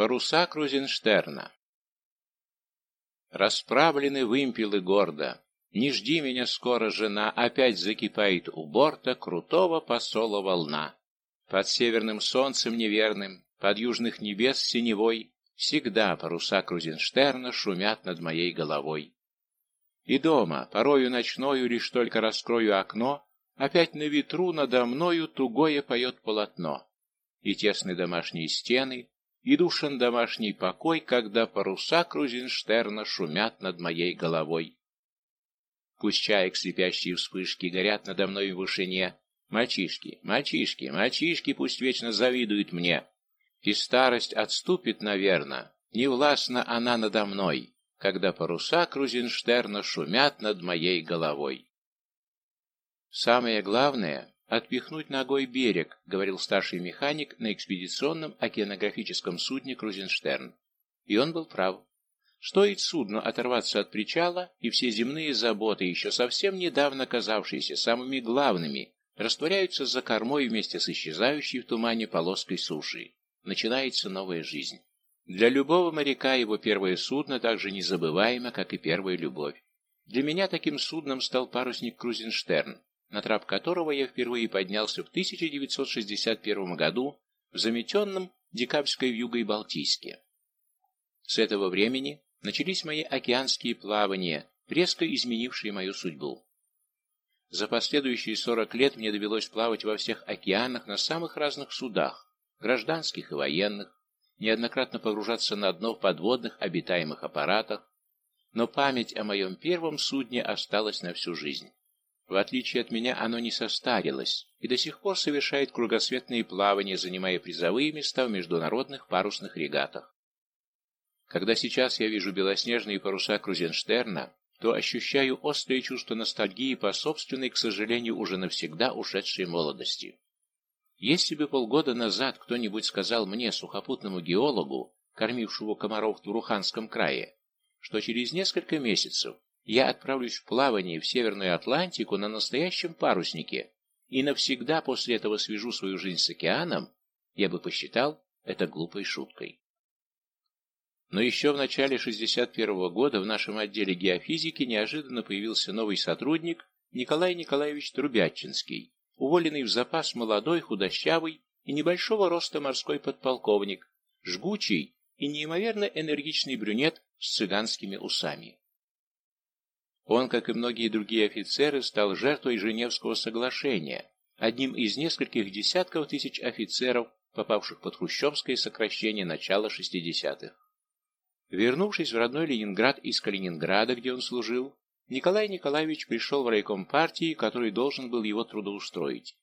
Паруса Крузенштерна. Расправлены вымпелы гордо. Не жди меня скоро, жена, опять закипает у борта крутого посола волна. Под северным солнцем неверным, под южных небес синевой, всегда паруса Крузенштерна шумят над моей головой. И дома, порою ночною, лишь только раскрою окно, опять на ветру надо мною тугое поет полотно. И тесны домашние стены, и душен домашний покой, когда паруса Крузенштерна шумят над моей головой. Пусть чаек слепящие вспышки горят надо мной в вышине. Мальчишки, мальчишки, мальчишки пусть вечно завидуют мне. И старость отступит, наверно, не властна она надо мной, когда паруса Крузенштерна шумят над моей головой. Самое главное — отпихнуть ногой берег, говорил старший механик на экспедиционном океанографическом судне Крузенштерн. И он был прав. Стоит судну оторваться от причала, и все земные заботы, еще совсем недавно казавшиеся самыми главными, растворяются за кормой вместе с исчезающей в тумане полоской суши. Начинается новая жизнь. Для любого моряка его первое судно так же незабываемо, как и первая любовь. Для меня таким судном стал парусник Крузенштерн, на трап которого я впервые поднялся в 1961 году в заметенном декабрьской вьюгой Балтийске. С этого времени начались мои океанские плавания, резко изменившие мою судьбу. За последующие сорок лет мне довелось плавать во всех океанах на самых разных судах, гражданских и военных, неоднократно погружаться на дно в подводных обитаемых аппаратах, но память о моем первом судне осталась на всю жизнь. В отличие от меня, оно не состарилось и до сих пор совершает кругосветные плавания, занимая призовые места в международных парусных регатах. Когда сейчас я вижу белоснежные паруса Крузенштерна, то ощущаю острое чувство ностальгии по собственной, к сожалению, уже навсегда ушедшей молодости. Если бы полгода назад кто-нибудь сказал мне, сухопутному геологу, кормившему комаров в Туруханском крае, что через несколько месяцев я отправлюсь в плавание в Северную Атлантику на настоящем паруснике и навсегда после этого свяжу свою жизнь с океаном, я бы посчитал это глупой шуткой. Но еще в начале 61 -го года в нашем отделе геофизики неожиданно появился новый сотрудник Николай Николаевич Трубятчинский, уволенный в запас молодой, худощавый и небольшого роста морской подполковник, жгучий и неимоверно энергичный брюнет с цыганскими усами. Он, как и многие другие офицеры, стал жертвой Женевского соглашения, одним из нескольких десятков тысяч офицеров, попавших под хрущевское сокращение начала 60-х. Вернувшись в родной Ленинград из Калининграда, где он служил, Николай Николаевич пришел в райком партии, который должен был его трудоустроить.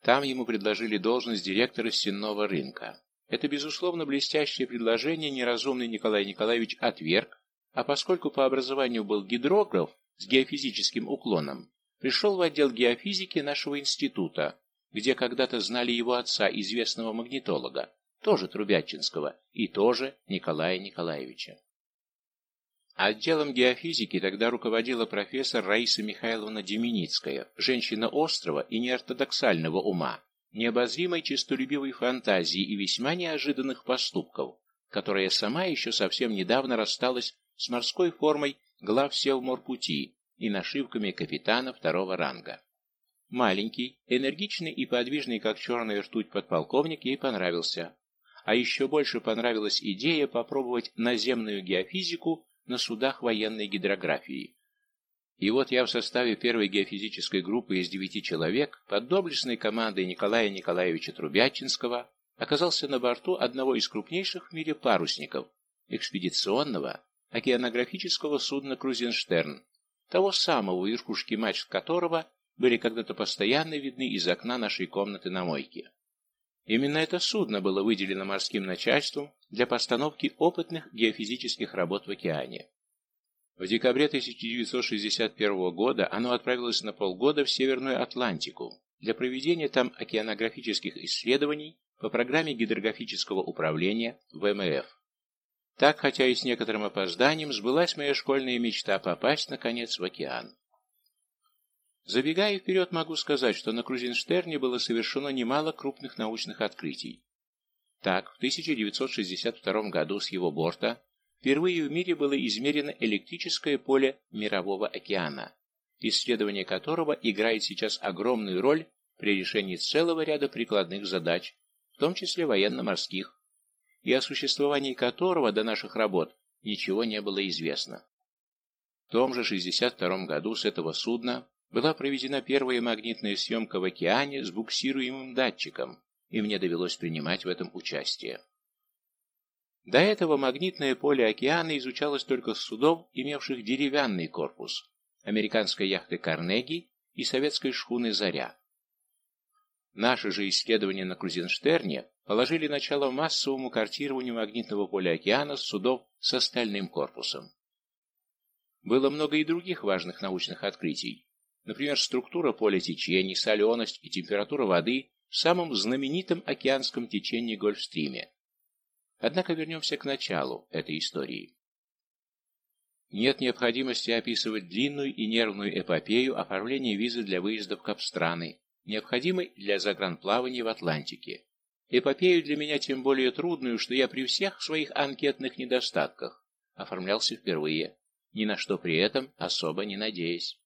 Там ему предложили должность директора стенного рынка. Это, безусловно, блестящее предложение неразумный Николай Николаевич отверг, а поскольку по образованию был гидрограф с геофизическим уклоном, пришел в отдел геофизики нашего института, где когда-то знали его отца, известного магнитолога, тоже Трубятчинского, и тоже Николая Николаевича. Отделом геофизики тогда руководила профессор Раиса Михайловна Деменицкая, женщина острого и неортодоксального ума, необозримой честолюбивой фантазии и весьма неожиданных поступков, которая сама еще совсем недавно рассталась с морской формой глав Севморпути и нашивками капитана второго ранга. Маленький, энергичный и подвижный, как черная ртуть подполковник, ей понравился, а еще больше понравилась идея попробовать наземную геофизику на судах военной гидрографии. И вот я в составе первой геофизической группы из девяти человек под доблестной командой Николая Николаевича Трубячинского оказался на борту одного из крупнейших в мире парусников, экспедиционного океанографического судна «Крузенштерн», того самого, верхушки мачт которого были когда-то постоянно видны из окна нашей комнаты на мойке. Именно это судно было выделено морским начальством для постановки опытных геофизических работ в океане. В декабре 1961 года оно отправилось на полгода в Северную Атлантику для проведения там океанографических исследований по программе гидрографического управления ВМФ. Так, хотя и с некоторым опозданием, сбылась моя школьная мечта попасть, наконец, в океан. Забегая вперед, могу сказать, что на Крузенштерне было совершено немало крупных научных открытий. Так, в 1962 году с его борта впервые в мире было измерено электрическое поле Мирового океана, исследование которого играет сейчас огромную роль при решении целого ряда прикладных задач, в том числе военно-морских, и о существовании которого до наших работ ничего не было известно. В том же 1962 году с этого судна была проведена первая магнитная съемка в океане с буксируемым датчиком, и мне довелось принимать в этом участие. До этого магнитное поле океана изучалось только с судов, имевших деревянный корпус, американской яхты «Карнеги» и советской шхуны «Заря». Наши же исследования на Крузенштерне положили начало массовому картированию магнитного поля океана с судов с остальным корпусом. Было много и других важных научных открытий. Например, структура поля течений, соленость и температура воды в самом знаменитом океанском течении Гольфстриме. Однако вернемся к началу этой истории. Нет необходимости описывать длинную и нервную эпопею оформления визы для выезда в Капстраны, необходимой для загранплавания в Атлантике. Эпопею для меня тем более трудную, что я при всех своих анкетных недостатках оформлялся впервые, ни на что при этом особо не надеясь.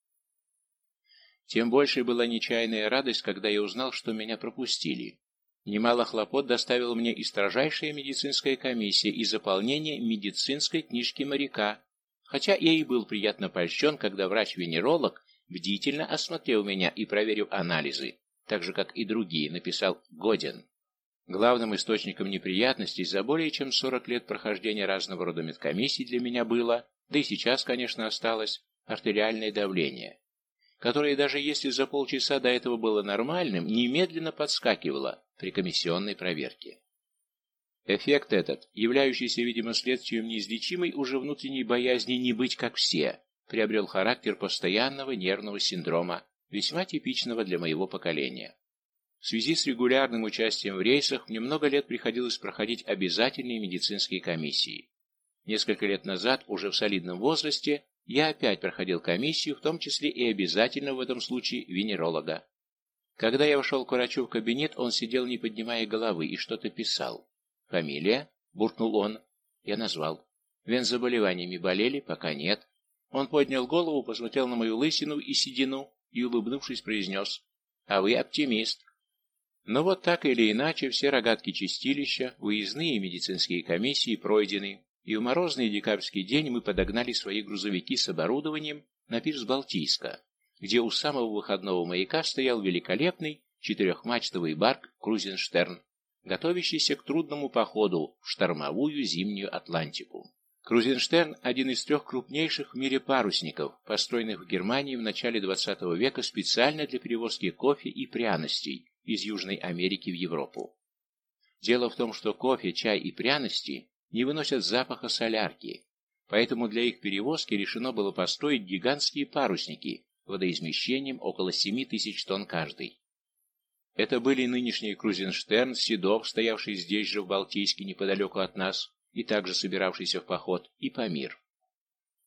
Тем больше была нечаянная радость, когда я узнал, что меня пропустили. Немало хлопот доставила мне и строжайшая медицинская комиссия и заполнение медицинской книжки моряка, хотя я и был приятно польщен, когда врач-венеролог бдительно осмотрел меня и проверив анализы, так же, как и другие, написал «годен». Главным источником неприятностей за более чем 40 лет прохождения разного рода медкомиссий для меня было, да и сейчас, конечно, осталось, артериальное давление, которое даже если за полчаса до этого было нормальным, немедленно подскакивало при комиссионной проверке. Эффект этот, являющийся, видимо, следствием неизлечимой уже внутренней боязни не быть как все, приобрел характер постоянного нервного синдрома, весьма типичного для моего поколения. В связи с регулярным участием в рейсах мне много лет приходилось проходить обязательные медицинские комиссии. Несколько лет назад, уже в солидном возрасте, я опять проходил комиссию, в том числе и обязательно в этом случае венеролога. Когда я вошел к врачу в кабинет, он сидел, не поднимая головы, и что-то писал. «Фамилия?» – буркнул он. Я назвал. «Вензаболеваниями болели? Пока нет». Он поднял голову, посмотрел на мою лысину и седину и, улыбнувшись, произнес. «А вы оптимист». Но вот так или иначе все рогатки чистилища, выездные медицинские комиссии пройдены, и в морозный декабрьский день мы подогнали свои грузовики с оборудованием на пирс Балтийска, где у самого выходного маяка стоял великолепный четырехмачтовый барк Крузенштерн, готовящийся к трудному походу в штормовую зимнюю Атлантику. Крузенштерн – один из трех крупнейших в мире парусников, построенных в Германии в начале XX века специально для перевозки кофе и пряностей из Южной Америки в Европу. Дело в том, что кофе, чай и пряности не выносят запаха солярки, поэтому для их перевозки решено было построить гигантские парусники водоизмещением около 7 тысяч тонн каждый. Это были нынешний Крузенштерн, Седов, стоявший здесь же в Балтийске неподалеку от нас, и также собиравшийся в поход, и Памир.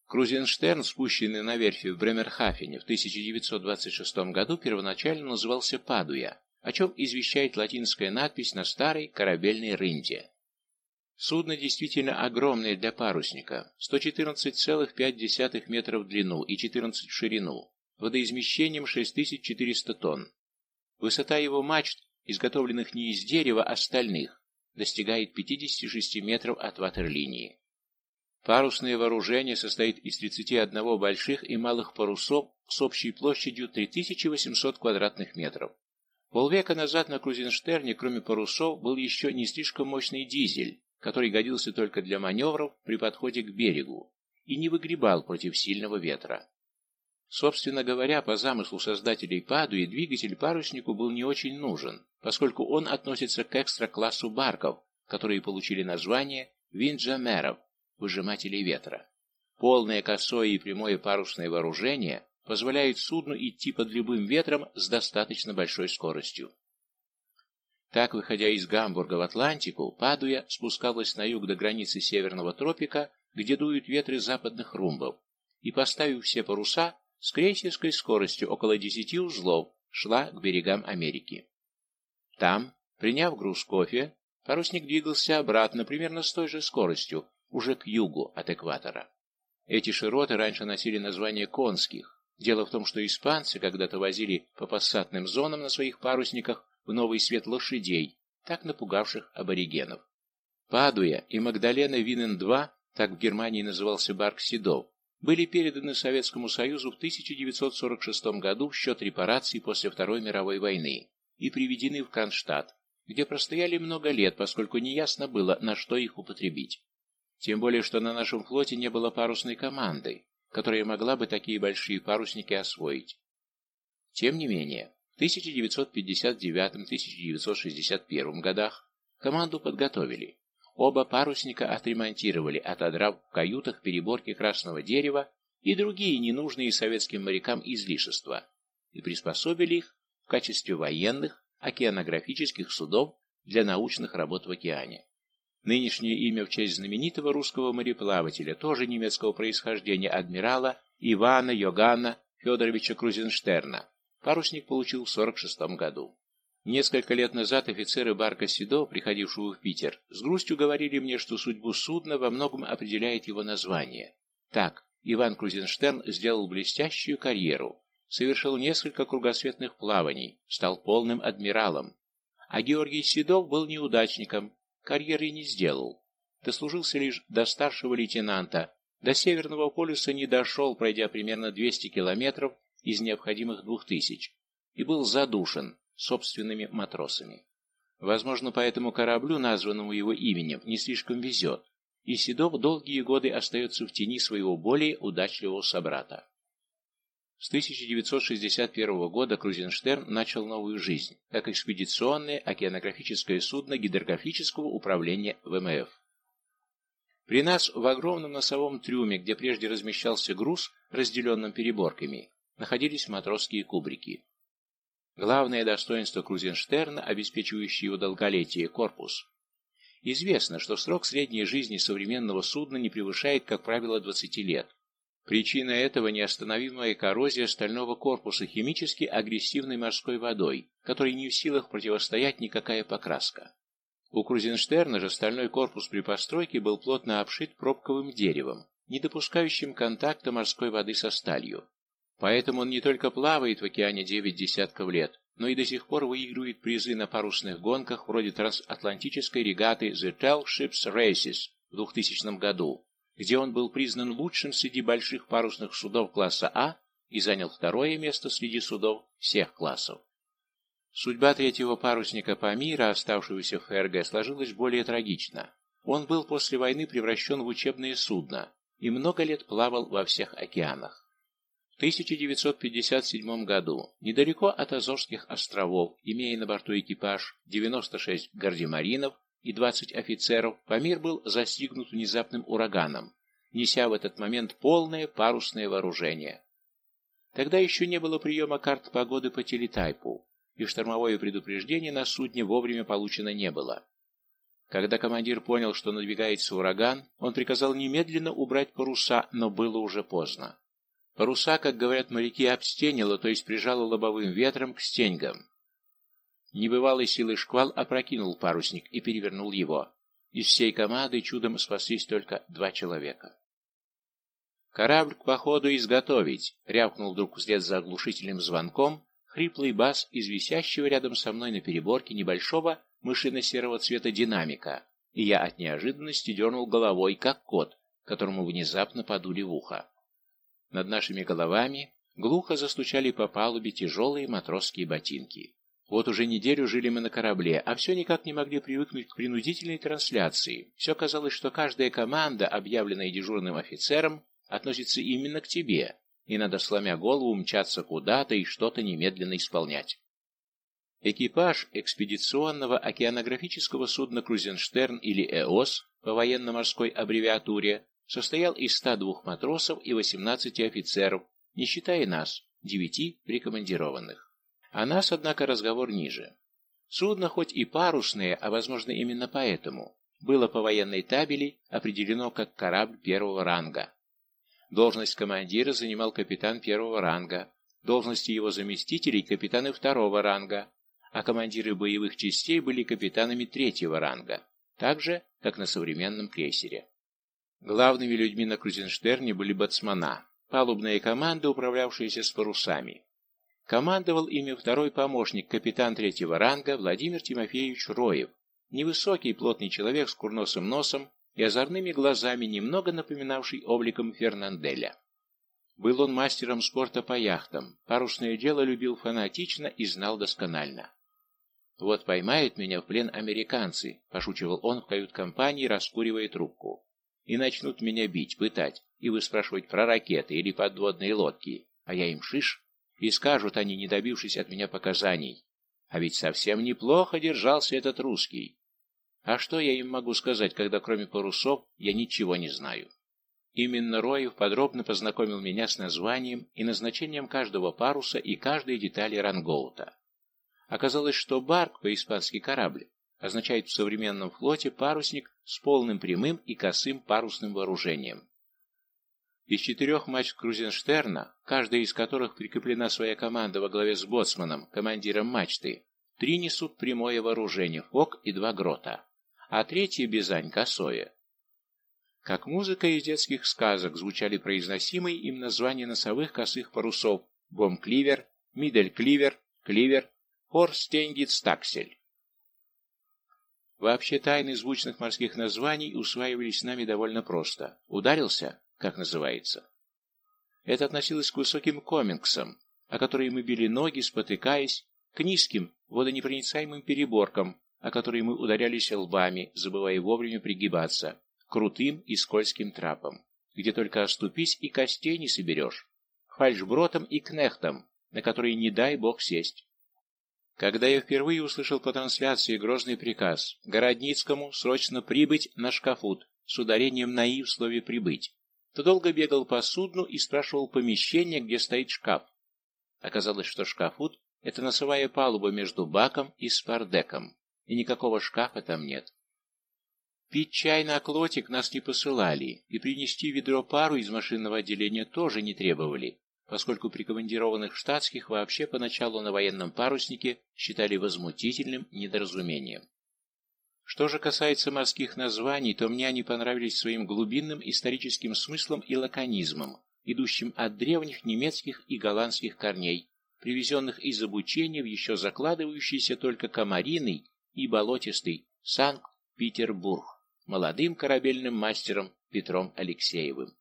Крузенштерн, спущенный на верфи в Бремерхафене в 1926 году, первоначально назывался Падуя, о чем извещает латинская надпись на старой корабельной рынде. Судно действительно огромное для парусника, 114,5 метров в длину и 14 в ширину, водоизмещением 6400 тонн. Высота его мачт, изготовленных не из дерева, а стальных, достигает 56 метров от ватерлинии. Парусное вооружение состоит из 31 больших и малых парусов с общей площадью 3800 квадратных метров. Полвека назад на Крузенштерне, кроме парусов, был еще не слишком мощный дизель, который годился только для маневров при подходе к берегу и не выгребал против сильного ветра. Собственно говоря, по замыслу создателей Падуи двигатель паруснику был не очень нужен, поскольку он относится к экстра-классу барков, которые получили название винджамеров, выжимателей ветра. Полное косое и прямое парусное вооружение позволяет судну идти под любым ветром с достаточно большой скоростью. Так, выходя из Гамбурга в Атлантику, Падуя спускалась на юг до границы Северного тропика, где дуют ветры западных румбов, и, поставив все паруса, с крейсерской скоростью около 10 узлов шла к берегам Америки. Там, приняв груз кофе, парусник двигался обратно, примерно с той же скоростью, уже к югу от экватора. Эти широты раньше носили название конских. Дело в том, что испанцы когда-то возили по пассатным зонам на своих парусниках в новый свет лошадей, так напугавших аборигенов. Падуя и Магдалена Винен-2, так в Германии назывался Барк Седов, были переданы Советскому Союзу в 1946 году в счет репараций после Второй мировой войны и приведены в Кронштадт, где простояли много лет, поскольку неясно было, на что их употребить. Тем более, что на нашем флоте не было парусной команды, которая могла бы такие большие парусники освоить. Тем не менее, в 1959-1961 годах команду подготовили, Оба парусника отремонтировали, отодрав в каютах переборки красного дерева и другие ненужные советским морякам излишества, и приспособили их в качестве военных океанографических судов для научных работ в океане. Нынешнее имя в честь знаменитого русского мореплавателя, тоже немецкого происхождения, адмирала Ивана Йоганна Федоровича Крузенштерна, парусник получил в 1946 году. Несколько лет назад офицеры барка Седо, приходившего в Питер, с грустью говорили мне, что судьбу судна во многом определяет его название. Так, Иван Крузенштерн сделал блестящую карьеру, совершил несколько кругосветных плаваний, стал полным адмиралом. А Георгий Седов был неудачником, карьеры не сделал. Дослужился лишь до старшего лейтенанта, до Северного полюса не дошел, пройдя примерно 200 километров из необходимых 2000, и был задушен, собственными матросами. Возможно, по этому кораблю, названному его именем, не слишком везет, и Седов долгие годы остается в тени своего более удачливого собрата. С 1961 года Крузенштерн начал новую жизнь, как экспедиционное океанографическое судно гидрографического управления ВМФ. При нас в огромном носовом трюме, где прежде размещался груз, разделенным переборками, находились матросские кубрики. Главное достоинство Крузенштерна, обеспечивающее его долголетие, корпус. Известно, что срок средней жизни современного судна не превышает, как правило, 20 лет. Причина этого – неостановимая коррозия стального корпуса химически агрессивной морской водой, которой не в силах противостоять никакая покраска. У Крузенштерна же стальной корпус при постройке был плотно обшит пробковым деревом, не допускающим контакта морской воды со сталью. Поэтому он не только плавает в океане девять десятков лет, но и до сих пор выигрывает призы на парусных гонках вроде трансатлантической регаты The Tall Ships Races в 2000 году, где он был признан лучшим среди больших парусных судов класса А и занял второе место среди судов всех классов. Судьба третьего парусника Памира, оставшегося в ФРГ, сложилась более трагично. Он был после войны превращен в учебное судно и много лет плавал во всех океанах. 1957 году, недалеко от Азорских островов, имея на борту экипаж 96 гардемаринов и 20 офицеров, Памир был застигнут внезапным ураганом, неся в этот момент полное парусное вооружение. Тогда еще не было приема карт погоды по телетайпу, и штормовое предупреждение на судне вовремя получено не было. Когда командир понял, что надвигается ураган, он приказал немедленно убрать паруса, но было уже поздно. Паруса, как говорят моряки, обстенило, то есть прижало лобовым ветром к стеньгам. Небывалой силой шквал опрокинул парусник и перевернул его. Из всей команды чудом спаслись только два человека. «Корабль к походу изготовить!» — рявкнул вдруг вслед за оглушительным звонком хриплый бас из висящего рядом со мной на переборке небольшого мышино-серого цвета динамика, и я от неожиданности дернул головой, как кот, которому внезапно подули в ухо. Над нашими головами глухо застучали по палубе тяжелые матросские ботинки. Вот уже неделю жили мы на корабле, а все никак не могли привыкнуть к принудительной трансляции. Все казалось, что каждая команда, объявленная дежурным офицером, относится именно к тебе, и надо, сломя голову, мчаться куда-то и что-то немедленно исполнять. Экипаж экспедиционного океанографического судна «Крузенштерн» или «ЭОС» по военно-морской аббревиатуре состоял из 102 матросов и 18 офицеров, не считая нас, девяти прикомандированных. А нас, однако, разговор ниже. Судно хоть и парусное, а возможно именно поэтому, было по военной табели определено как корабль первого ранга. Должность командира занимал капитан первого ранга, должности его заместителей – капитаны второго ранга, а командиры боевых частей были капитанами третьего ранга, так же, как на современном крейсере. Главными людьми на Крузенштерне были бацмана, палубная команда, управлявшаяся с парусами. Командовал ими второй помощник, капитан третьего ранга Владимир Тимофеевич Роев, невысокий плотный человек с курносым носом и озорными глазами, немного напоминавший обликом Фернанделя. Был он мастером спорта по яхтам, парусное дело любил фанатично и знал досконально. «Вот поймают меня в плен американцы», — пошучивал он в кают-компании, раскуривая трубку. «И начнут меня бить, пытать, и выспрашивать про ракеты или подводные лодки, а я им шиш, и скажут они, не добившись от меня показаний. А ведь совсем неплохо держался этот русский. А что я им могу сказать, когда кроме парусов я ничего не знаю?» Именно Роев подробно познакомил меня с названием и назначением каждого паруса и каждой детали рангоута. Оказалось, что барк, по-испански корабль, означает в современном флоте парусник с полным прямым и косым парусным вооружением. Из четырех мачт Крузенштерна, каждая из которых прикреплена своя команда во главе с боцманом, командиром мачты, три несут прямое вооружение, фок и два грота, а третья бизань косое. Как музыка из детских сказок звучали произносимые им названия носовых косых парусов бом-кливер, мидель-кливер, кливер, хорстенгит-стаксель. Вообще тайны звучных морских названий усваивались нами довольно просто. Ударился, как называется. Это относилось к высоким комингсам, о которые мы били ноги, спотыкаясь, к низким, водонепроницаемым переборкам, о которые мы ударялись лбами, забывая вовремя пригибаться, крутым и скользким трапом, где только оступись и костей не соберешь, фальшбротом и кнехтом, на которые не дай бог сесть. Когда я впервые услышал по трансляции грозный приказ Городницкому срочно прибыть на шкафут с ударением на «и» в слове «прибыть», то долго бегал по судну и спрашивал помещение, где стоит шкаф. Оказалось, что шкафут — это носовая палуба между баком и спардеком, и никакого шкафа там нет. Пить чай на клотик нас не посылали, и принести ведро пару из машинного отделения тоже не требовали, поскольку прикомандированных штатских вообще поначалу на военном паруснике считали возмутительным недоразумением. Что же касается морских названий, то мне они понравились своим глубинным историческим смыслом и лаконизмом, идущим от древних немецких и голландских корней, привезенных из обучения в еще закладывающийся только комариный и болотистый Санкт-Петербург молодым корабельным мастером Петром Алексеевым.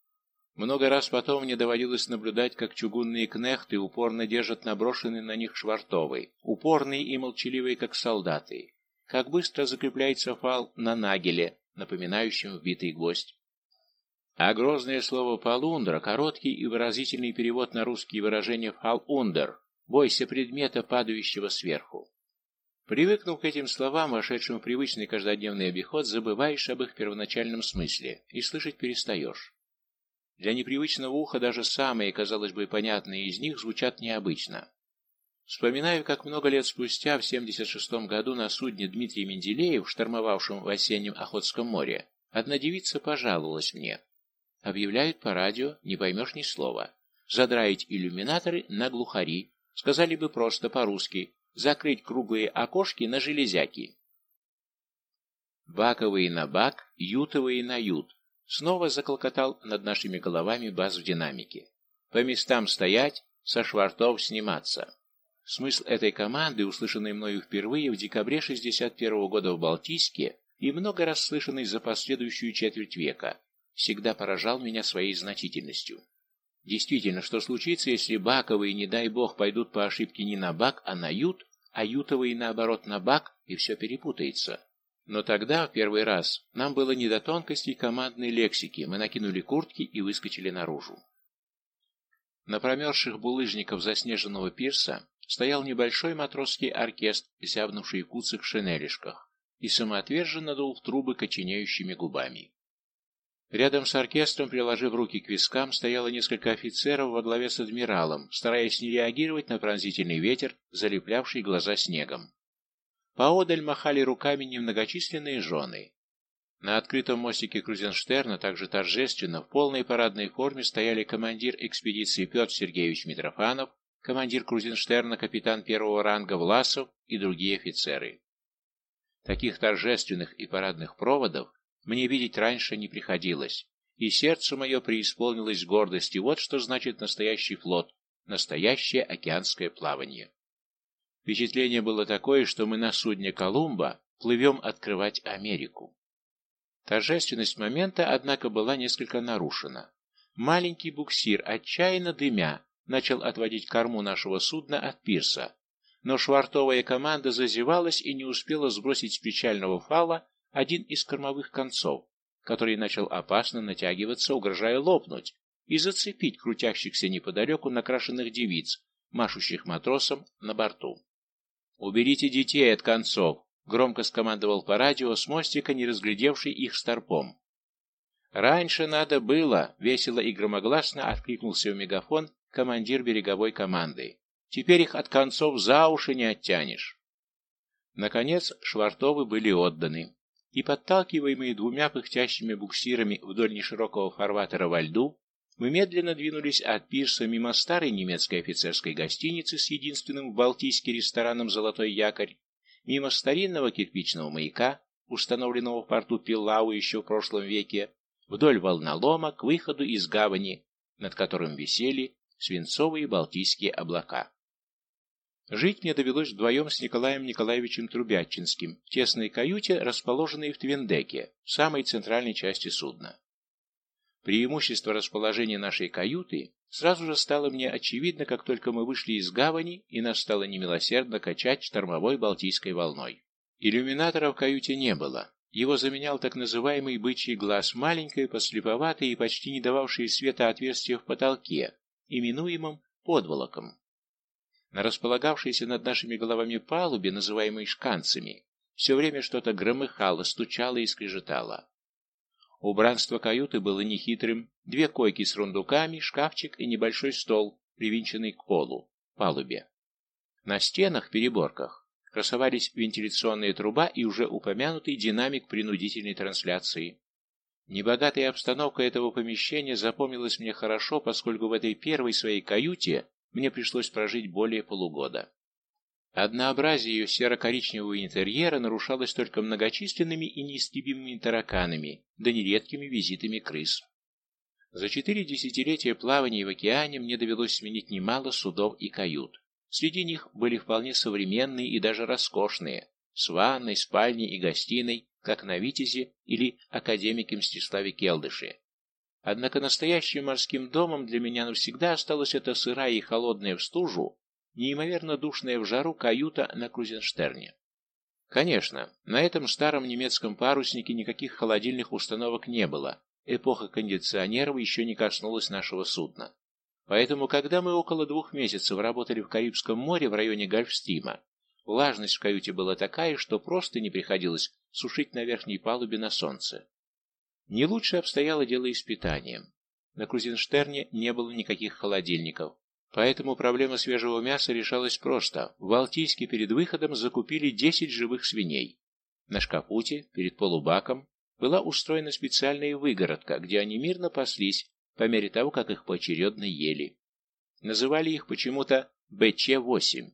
Много раз потом мне доводилось наблюдать, как чугунные кнехты упорно держат наброшенные на них швартовы, упорные и молчаливые, как солдаты. Как быстро закрепляется фал на нагеле, напоминающем вбитый гвоздь. А грозное слово «полундра» — короткий и выразительный перевод на русские выражения «фал-ундер» — «бойся предмета, падающего сверху». Привыкнув к этим словам, вошедшим в привычный каждодневный обиход, забываешь об их первоначальном смысле и слышать перестаешь. Для непривычного уха даже самые, казалось бы, понятные из них звучат необычно. Вспоминаю, как много лет спустя, в 76 году, на судне Дмитрий Менделеев, штормовавшем в осеннем Охотском море, одна девица пожаловалась мне. Объявляют по радио, не поймешь ни слова. Задраить иллюминаторы на глухари. Сказали бы просто по-русски закрыть круглые окошки на железяки. Баковые на бак, ютовые на ют. Снова заклокотал над нашими головами бас в динамике. По местам стоять, со швартов сниматься. Смысл этой команды, услышанный мною впервые в декабре 61 -го года в Балтийске и много раз слышанный за последующую четверть века, всегда поражал меня своей значительностью. Действительно, что случится, если баковые, не дай бог, пойдут по ошибке не на бак, а на ют, а ютовый, наоборот, на бак, и все перепутается. Но тогда, в первый раз, нам было не до тонкостей командной лексики, мы накинули куртки и выскочили наружу. На промерзших булыжников заснеженного пирса стоял небольшой матросский оркестр, зябнувший в куцых шинелишках, и самоотверженно дул в трубы коченеющими губами. Рядом с оркестром, приложив руки к вискам, стояло несколько офицеров во главе с адмиралом, стараясь не реагировать на пронзительный ветер, залеплявший глаза снегом. Поодаль махали руками немногочисленные жены. На открытом мостике Крузенштерна также торжественно в полной парадной форме стояли командир экспедиции Петр Сергеевич Митрофанов, командир Крузенштерна, капитан первого ранга Власов и другие офицеры. Таких торжественных и парадных проводов мне видеть раньше не приходилось, и сердце мое преисполнилось гордости. Вот что значит настоящий флот, настоящее океанское плавание. Впечатление было такое, что мы на судне «Колумба» плывем открывать Америку. Торжественность момента, однако, была несколько нарушена. Маленький буксир, отчаянно дымя, начал отводить корму нашего судна от пирса, но швартовая команда зазевалась и не успела сбросить с печального фала один из кормовых концов, который начал опасно натягиваться, угрожая лопнуть, и зацепить крутящихся неподалеку накрашенных девиц, машущих матросом на борту. «Уберите детей от концов!» — громко скомандовал по радио с мостика, не разглядевший их старпом. «Раньше надо было!» — весело и громогласно откликнулся в мегафон командир береговой команды. «Теперь их от концов за уши не оттянешь!» Наконец швартовы были отданы, и, подталкиваемые двумя пыхтящими буксирами вдоль неширокого фарватера во льду, мы медленно двинулись от пирса мимо старой немецкой офицерской гостиницы с единственным в Балтийске рестораном «Золотой якорь», мимо старинного кирпичного маяка, установленного в порту Пилау еще в прошлом веке, вдоль волнолома к выходу из гавани, над которым висели свинцовые балтийские облака. Жить мне довелось вдвоем с Николаем Николаевичем Трубятчинским в тесной каюте, расположенной в Твиндеке, в самой центральной части судна. Преимущество расположения нашей каюты сразу же стало мне очевидно, как только мы вышли из гавани, и нас стало немилосердно качать штормовой Балтийской волной. Иллюминатора в каюте не было. Его заменял так называемый бычий глаз, маленькое, подслеповатое и почти не дававшее света отверстие в потолке, именуемом подволоком. На располагавшейся над нашими головами палубе, называемой шканцами, все время что-то громыхало, стучало и скрежетало. Убранство каюты было нехитрым. Две койки с рундуками, шкафчик и небольшой стол, привинченный к полу, палубе. На стенах, переборках, красовались вентиляционная труба и уже упомянутый динамик принудительной трансляции. Небогатая обстановка этого помещения запомнилась мне хорошо, поскольку в этой первой своей каюте мне пришлось прожить более полугода. Однообразие ее серо-коричневого интерьера нарушалось только многочисленными и неистребимыми тараканами, да нередкими визитами крыс. За четыре десятилетия плавания в океане мне довелось сменить немало судов и кают. Среди них были вполне современные и даже роскошные, с ванной, спальней и гостиной, как на Витязе или академике Мстиславе Келдыше. Однако настоящим морским домом для меня навсегда осталась эта сырая и холодная в стужу неимоверно душная в жару каюта на Крузенштерне. Конечно, на этом старом немецком паруснике никаких холодильных установок не было, эпоха кондиционеров еще не коснулась нашего судна. Поэтому, когда мы около двух месяцев работали в Карибском море в районе Гольфстрима, влажность в каюте была такая, что просто не приходилось сушить на верхней палубе на солнце. Не лучше обстояло дело и с питанием. На Крузенштерне не было никаких холодильников, Поэтому проблема свежего мяса решалась просто. В Балтийске перед выходом закупили 10 живых свиней. На шкапуте, перед полубаком, была устроена специальная выгородка, где они мирно паслись, по мере того, как их поочередно ели. Называли их почему-то БЧ-8.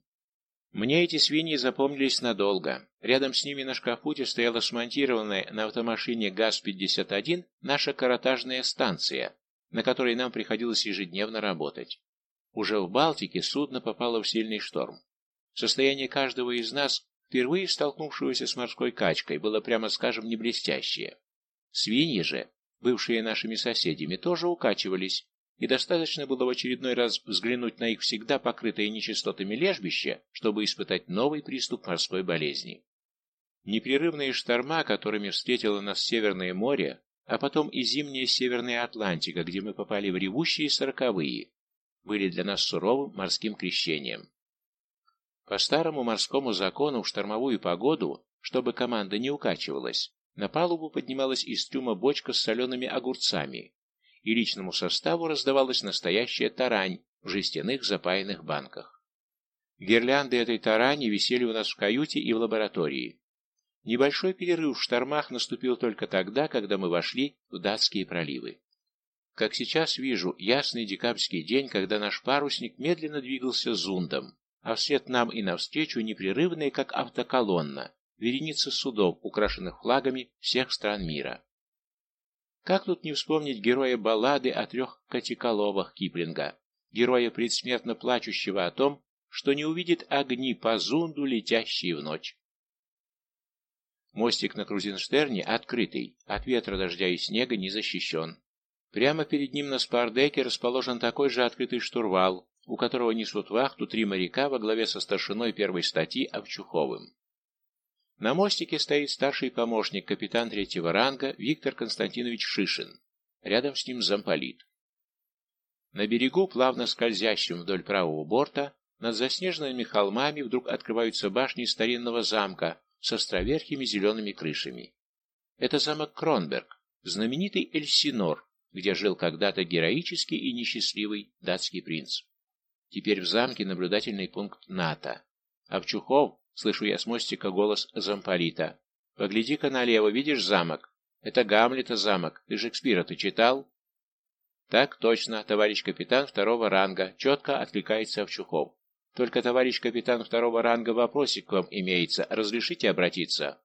Мне эти свиньи запомнились надолго. Рядом с ними на шкафуте стояла смонтированная на автомашине ГАЗ-51 наша каротажная станция, на которой нам приходилось ежедневно работать. Уже в Балтике судно попало в сильный шторм. Состояние каждого из нас, впервые столкнувшегося с морской качкой, было, прямо скажем, не блестящее. Свиньи же, бывшие нашими соседями, тоже укачивались, и достаточно было в очередной раз взглянуть на их всегда покрытое нечистотами лежбище, чтобы испытать новый приступ морской болезни. Непрерывные шторма, которыми встретило нас Северное море, а потом и зимняя Северная Атлантика, где мы попали в ревущие сороковые, были для нас суровым морским крещением. По старому морскому закону в штормовую погоду, чтобы команда не укачивалась, на палубу поднималась из трюма бочка с солеными огурцами, и личному составу раздавалась настоящая тарань в жестяных запаянных банках. Гирлянды этой тарани висели у нас в каюте и в лаборатории. Небольшой перерыв в штормах наступил только тогда, когда мы вошли в датские проливы. Как сейчас вижу, ясный декабрьский день, когда наш парусник медленно двигался зундом, а вслед нам и навстречу непрерывная, как автоколонна, вереница судов, украшенных флагами всех стран мира. Как тут не вспомнить героя баллады о трех катиколовах Киплинга, героя предсмертно плачущего о том, что не увидит огни по зунду, летящие в ночь. Мостик на Крузенштерне открытый, от ветра, дождя и снега не защищен. Прямо перед ним на спардеке расположен такой же открытый штурвал, у которого несут вахту три моряка во главе со старшиной первой статьи Овчуховым. На мостике стоит старший помощник, капитан третьего ранга Виктор Константинович Шишин. Рядом с ним замполит. На берегу, плавно скользящем вдоль правого борта, над заснеженными холмами вдруг открываются башни старинного замка с островерхими зелеными крышами. Это замок Кронберг, знаменитый Эльсинор, где жил когда-то героический и несчастливый датский принц. Теперь в замке наблюдательный пункт НАТО. Овчухов, слышу я с мостика голос замполита. Погляди-ка налево, видишь замок? Это Гамлета замок. Ты Шекспира ты читал? Так точно, товарищ капитан второго ранга, четко откликается Овчухов. Только, товарищ капитан второго ранга, вопросик к вам имеется. Разрешите обратиться?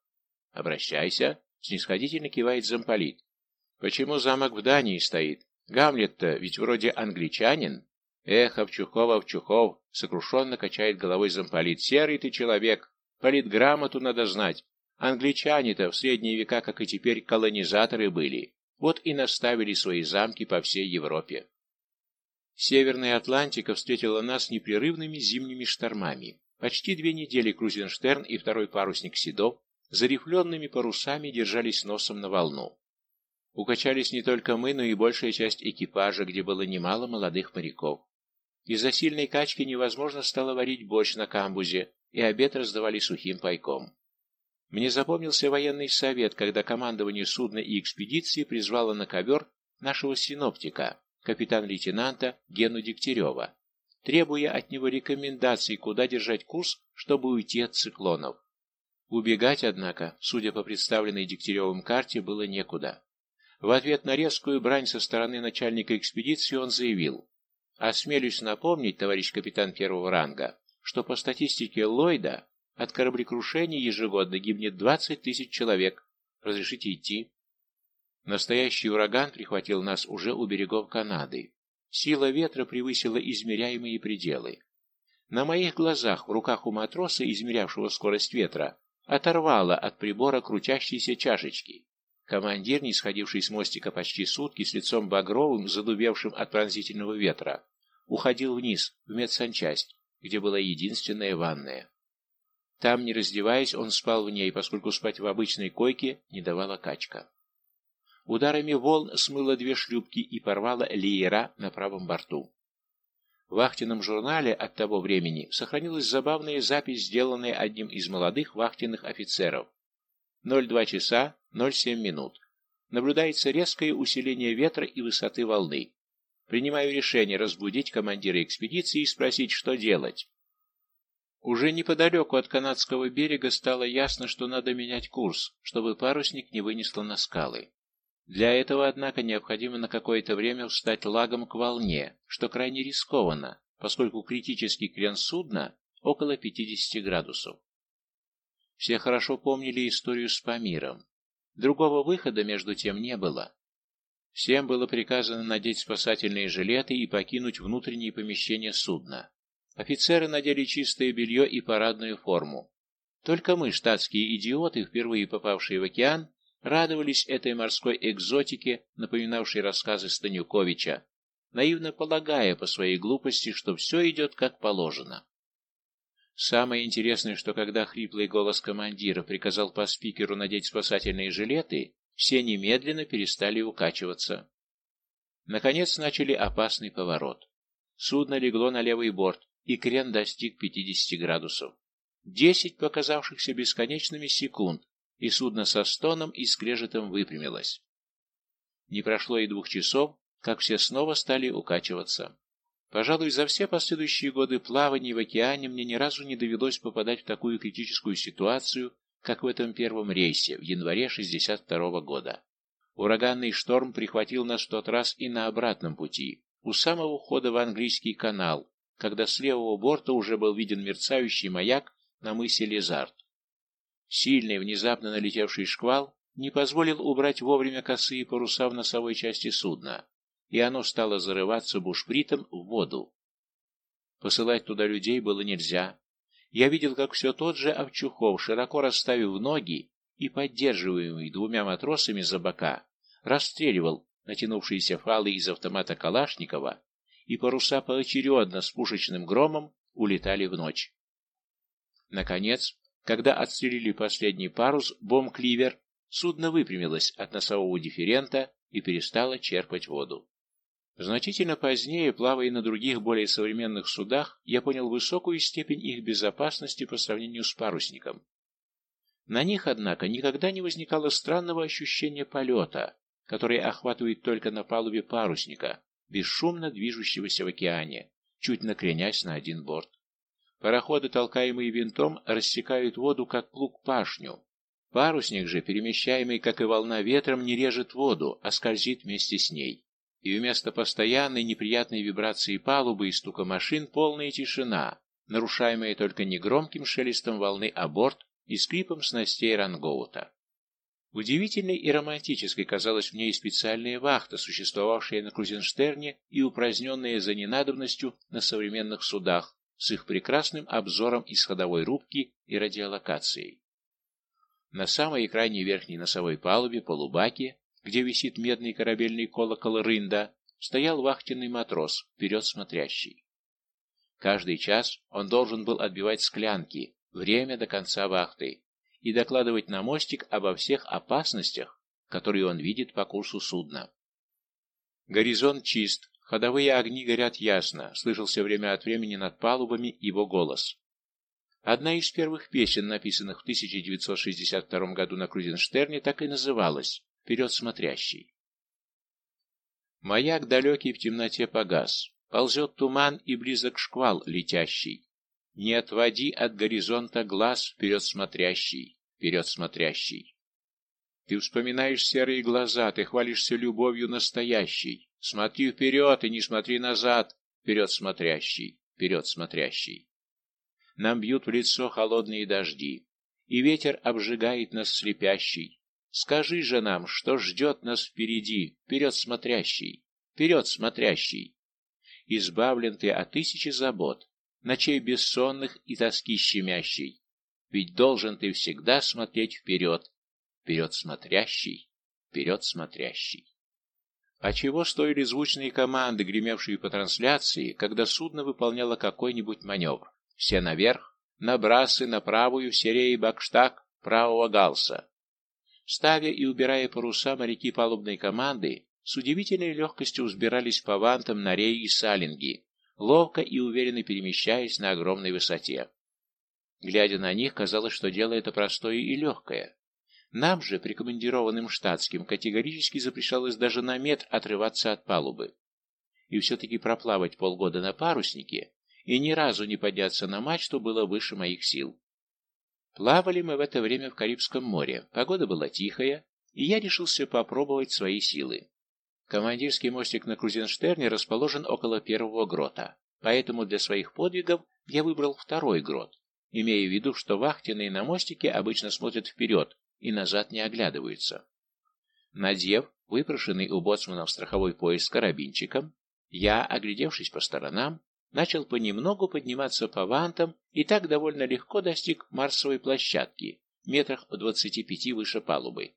Обращайся. Снисходительно кивает замполит. Почему замок в Дании стоит? Гамлет-то ведь вроде англичанин. Эх, Овчухов, Овчухов, сокрушенно качает головой замполит. Серый ты человек. Политграмоту надо знать. Англичане-то в средние века, как и теперь, колонизаторы были. Вот и наставили свои замки по всей Европе. Северная Атлантика встретила нас непрерывными зимними штормами. Почти две недели Крузенштерн и второй парусник Седов за рифленными парусами держались носом на волну. Укачались не только мы, но и большая часть экипажа, где было немало молодых моряков. Из-за сильной качки невозможно стало варить борщ на камбузе, и обед раздавали сухим пайком. Мне запомнился военный совет, когда командование судна и экспедиции призвало на ковер нашего синоптика, капитан-лейтенанта Гену Дегтярева, требуя от него рекомендаций, куда держать курс, чтобы уйти от циклонов. Убегать, однако, судя по представленной Дегтяревым карте, было некуда. В ответ на резкую брань со стороны начальника экспедиции он заявил, «Осмелюсь напомнить, товарищ капитан первого ранга, что по статистике Ллойда от кораблекрушений ежегодно гибнет 20 тысяч человек. Разрешите идти?» Настоящий ураган прихватил нас уже у берегов Канады. Сила ветра превысила измеряемые пределы. На моих глазах в руках у матроса, измерявшего скорость ветра, оторвало от прибора крутящиеся чашечки. Командир, не сходивший с мостика почти сутки, с лицом багровым, задубевшим от пронзительного ветра, уходил вниз, в медсанчасть, где была единственная ванная. Там, не раздеваясь, он спал в ней, поскольку спать в обычной койке не давала качка. Ударами волн смыло две шлюпки и порвало леера на правом борту. В вахтенном журнале от того времени сохранилась забавная запись, сделанная одним из молодых вахтенных офицеров. 02 часа 07 минут. Наблюдается резкое усиление ветра и высоты волны. Принимаю решение разбудить командира экспедиции и спросить, что делать. Уже неподалеку от канадского берега стало ясно, что надо менять курс, чтобы парусник не вынесло на скалы. Для этого, однако, необходимо на какое-то время встать лагом к волне, что крайне рискованно, поскольку критический крен судна около 50 градусов. Все хорошо помнили историю с Памиром. Другого выхода, между тем, не было. Всем было приказано надеть спасательные жилеты и покинуть внутренние помещения судна. Офицеры надели чистое белье и парадную форму. Только мы, штатские идиоты, впервые попавшие в океан, радовались этой морской экзотике, напоминавшей рассказы Станюковича, наивно полагая по своей глупости, что все идет как положено. Самое интересное, что когда хриплый голос командира приказал по спикеру надеть спасательные жилеты, все немедленно перестали укачиваться. Наконец начали опасный поворот. Судно легло на левый борт, и крен достиг 50 градусов. Десять показавшихся бесконечными секунд, и судно со стоном и скрежетом выпрямилось. Не прошло и двух часов, как все снова стали укачиваться. Пожалуй, за все последующие годы плавания в океане мне ни разу не довелось попадать в такую критическую ситуацию, как в этом первом рейсе в январе 62 -го года. Ураганный шторм прихватил нас в тот раз и на обратном пути, у самого входа в английский канал, когда с левого борта уже был виден мерцающий маяк на мысе Лизард. Сильный, внезапно налетевший шквал не позволил убрать вовремя косые паруса в носовой части судна, и оно стало зарываться бушпритом в воду. Посылать туда людей было нельзя. Я видел, как все тот же Овчухов, широко расставив ноги и поддерживаемый двумя матросами за бока, расстреливал натянувшиеся фалы из автомата Калашникова, и паруса поочередно с пушечным громом улетали в ночь. Наконец, когда отстрелили последний парус, бомб-кливер, судно выпрямилось от носового дифферента и перестало черпать воду. Значительно позднее, плавая на других более современных судах, я понял высокую степень их безопасности по сравнению с парусником. На них, однако, никогда не возникало странного ощущения полета, которое охватывает только на палубе парусника, бесшумно движущегося в океане, чуть накренясь на один борт. Пароходы, толкаемые винтом, рассекают воду, как плуг пашню. Парусник же, перемещаемый, как и волна ветром, не режет воду, а скользит вместе с ней и вместо постоянной неприятной вибрации палубы и стука машин полная тишина, нарушаемая только негромким шелестом волны о борт и скрипом снастей рангоута. Удивительной и романтической казалась мне и специальная вахта, существовавшая на Крузенштерне и упраздненная за ненадобностью на современных судах, с их прекрасным обзором из ходовой рубки и радиолокацией. На самой крайней верхней носовой палубе полубаке где висит медный корабельный колокол рында, стоял вахтенный матрос, вперед смотрящий. Каждый час он должен был отбивать склянки, время до конца вахты, и докладывать на мостик обо всех опасностях, которые он видит по курсу судна. Горизонт чист, ходовые огни горят ясно, слышался время от времени над палубами его голос. Одна из первых песен, написанных в 1962 году на Крузенштерне, так и называлась вперед смотрящий. Маяк далекий в темноте погас, ползет туман и близок шквал летящий. Не отводи от горизонта глаз вперед смотрящий, вперед смотрящий. Ты вспоминаешь серые глаза, ты хвалишься любовью настоящей. Смотри вперед и не смотри назад, вперед смотрящий, вперед смотрящий. Нам бьют в лицо холодные дожди, и ветер обжигает нас слепящий. Скажи же нам, что ждет нас впереди, вперед смотрящий, вперед смотрящий. Избавлен ты от тысячи забот, ночей бессонных и тоски щемящей. Ведь должен ты всегда смотреть вперед, вперед смотрящий, вперед смотрящий. А чего стоили звучные команды, гремевшие по трансляции, когда судно выполняло какой-нибудь маневр? Все наверх, на брасы, на правую, серей бакштаг, правого галса. Ставя и убирая паруса, моряки палубной команды с удивительной легкостью взбирались по вантам на реи и салинги, ловко и уверенно перемещаясь на огромной высоте. Глядя на них, казалось, что дело это простое и легкое. Нам же, прикомандированным штатским, категорически запрещалось даже на метр отрываться от палубы. И все-таки проплавать полгода на паруснике и ни разу не подняться на мачту было выше моих сил. Плавали мы в это время в Карибском море. Погода была тихая, и я решился попробовать свои силы. Командирский мостик на Крузенштерне расположен около первого грота, поэтому для своих подвигов я выбрал второй грот, имея в виду, что вахтенные на мостике обычно смотрят вперед и назад не оглядываются. Надев выпрошенный у боцманов страховой пояс с карабинчиком, я, оглядевшись по сторонам, начал понемногу подниматься по вантам и так довольно легко достиг Марсовой площадки, метрах в двадцати пяти выше палубы.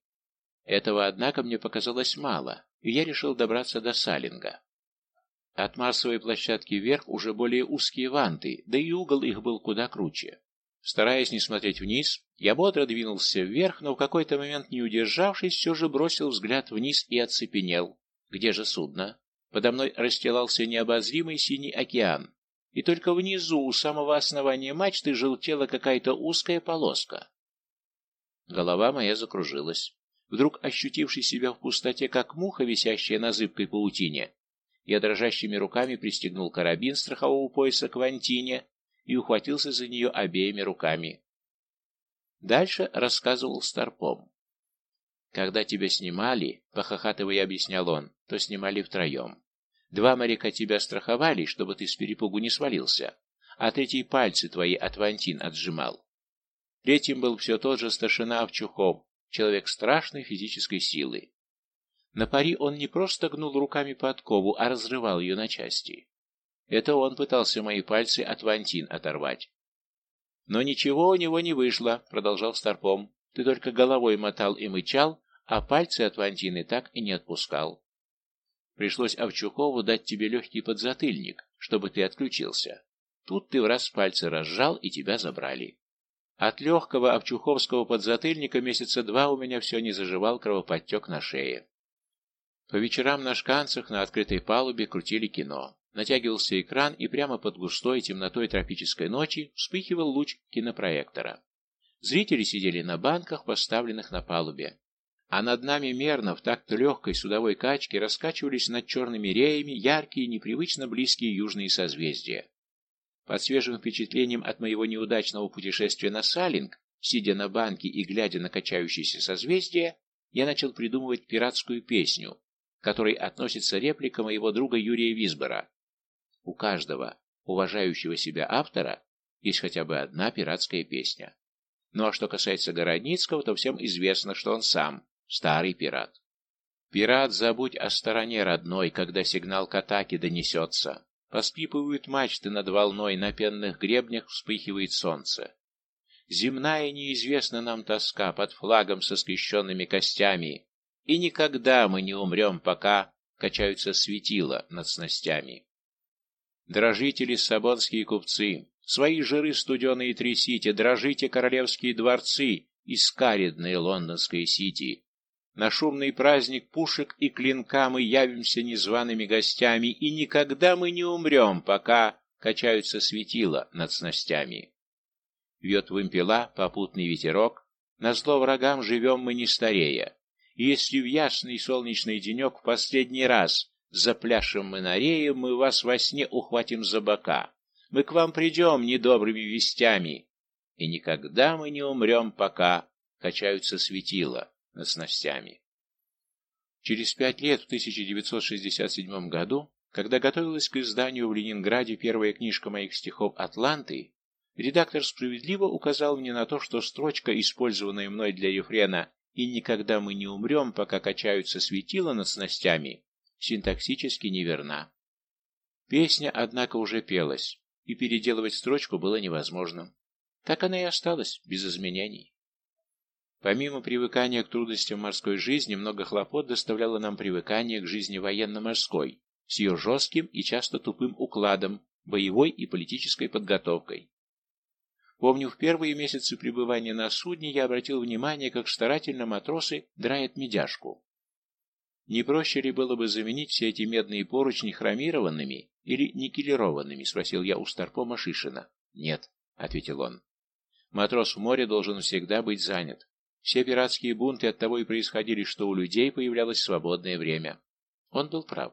Этого, однако, мне показалось мало, и я решил добраться до Салинга. От Марсовой площадки вверх уже более узкие ванты, да и угол их был куда круче. Стараясь не смотреть вниз, я бодро двинулся вверх, но в какой-то момент, не удержавшись, все же бросил взгляд вниз и оцепенел. Где же судно? Подо мной расстилался необозримый синий океан, и только внизу, у самого основания мачты, желтела какая-то узкая полоска. Голова моя закружилась. Вдруг ощутивший себя в пустоте, как муха, висящая на зыбкой паутине, я дрожащими руками пристегнул карабин страхового пояса к вантине и ухватился за нее обеими руками. Дальше рассказывал Старпом. Когда тебя снимали, похохатывая объяснял он, то снимали втроем. Два моряка тебя страховали, чтобы ты с перепугу не свалился, а третий пальцы твои от вантин отжимал. Третьим был все тот же старшина Овчухов, человек страшной физической силы. На пари он не просто гнул руками подкову, а разрывал ее на части. Это он пытался мои пальцы от вантин оторвать. «Но ничего у него не вышло», — продолжал Старпом. «Ты только головой мотал и мычал, а пальцы от вантины так и не отпускал. Пришлось Овчукову дать тебе легкий подзатыльник, чтобы ты отключился. Тут ты в раз пальцы разжал, и тебя забрали. От легкого овчуховского подзатыльника месяца два у меня все не заживал кровоподтек на шее. По вечерам на шканцах на открытой палубе крутили кино. Натягивался экран, и прямо под густой темнотой тропической ночи вспыхивал луч кинопроектора. Зрители сидели на банках, поставленных на палубе. А над нами мерно, в такт легкой судовой качки, раскачивались над черными реями яркие, непривычно близкие южные созвездия. Под свежим впечатлением от моего неудачного путешествия на Салинг, сидя на банке и глядя на качающиеся созвездия, я начал придумывать пиратскую песню, которой относится реплика моего друга Юрия Висбора. У каждого уважающего себя автора есть хотя бы одна пиратская песня. Ну а что касается Городницкого, то всем известно, что он сам старый пират. Пират, забудь о стороне родной, когда сигнал к атаке донесется. Поскрипывают мачты над волной, на пенных гребнях вспыхивает солнце. Земная неизвестна нам тоска под флагом со скрещенными костями, и никогда мы не умрем, пока качаются светила над снастями. Дрожите, лиссабонские купцы, свои жиры студеные трясите, дрожите, королевские дворцы и скаридные лондонской сити. На шумный праздник пушек и клинка мы явимся незваными гостями, и никогда мы не умрем, пока качаются светила над снастями. Вьет вымпела попутный ветерок, на зло врагам живем мы не старея, и если в ясный солнечный денек в последний раз запляшем мы на рее, мы вас во сне ухватим за бока. Мы к вам придем недобрыми вестями, и никогда мы не умрем, пока качаются светила над снастями. Через пять лет, в 1967 году, когда готовилась к изданию в Ленинграде первая книжка моих стихов «Атланты», редактор справедливо указал мне на то, что строчка, использованная мной для рефрена и никогда мы не умрем, пока качаются светила над снастями, синтаксически неверна. Песня, однако, уже пелась, и переделывать строчку было невозможно. Так она и осталась, без изменений. Помимо привыкания к трудностям морской жизни, много хлопот доставляло нам привыкание к жизни военно-морской, с ее жестким и часто тупым укладом, боевой и политической подготовкой. Помню, в первые месяцы пребывания на судне я обратил внимание, как старательно матросы драят медяшку. Не проще ли было бы заменить все эти медные поручни хромированными или никелированными, спросил я у старпома Шишина. Нет, ответил он. Матрос в море должен всегда быть занят. Все пиратские бунты от того и происходили, что у людей появлялось свободное время. Он был прав.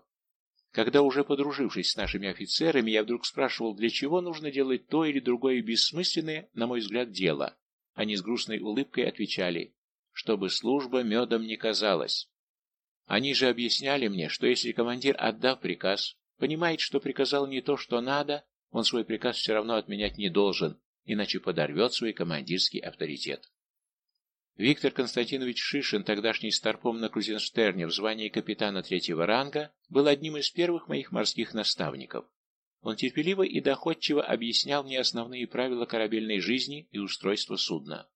Когда уже подружившись с нашими офицерами, я вдруг спрашивал, для чего нужно делать то или другое бессмысленное, на мой взгляд, дело. Они с грустной улыбкой отвечали, чтобы служба медом не казалась. Они же объясняли мне, что если командир, отдав приказ, понимает, что приказал не то, что надо, он свой приказ все равно отменять не должен, иначе подорвет свой командирский авторитет. Виктор Константинович Шишин, тогдашний старпом на Крузенштерне в звании капитана третьего ранга, был одним из первых моих морских наставников. Он терпеливо и доходчиво объяснял мне основные правила корабельной жизни и устройства судна.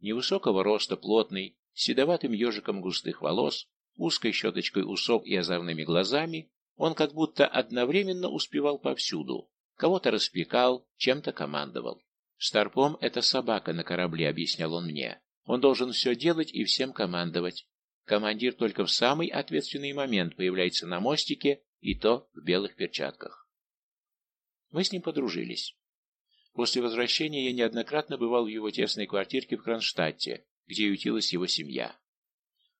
Невысокого роста, плотный, с седоватым ежиком густых волос, узкой щеточкой усов и озорными глазами, он как будто одновременно успевал повсюду. Кого-то распекал, чем-то командовал. «Старпом — это собака на корабле», — объяснял он мне. Он должен все делать и всем командовать. Командир только в самый ответственный момент появляется на мостике, и то в белых перчатках. Мы с ним подружились. После возвращения я неоднократно бывал в его тесной квартирке в Кронштадте, где ютилась его семья.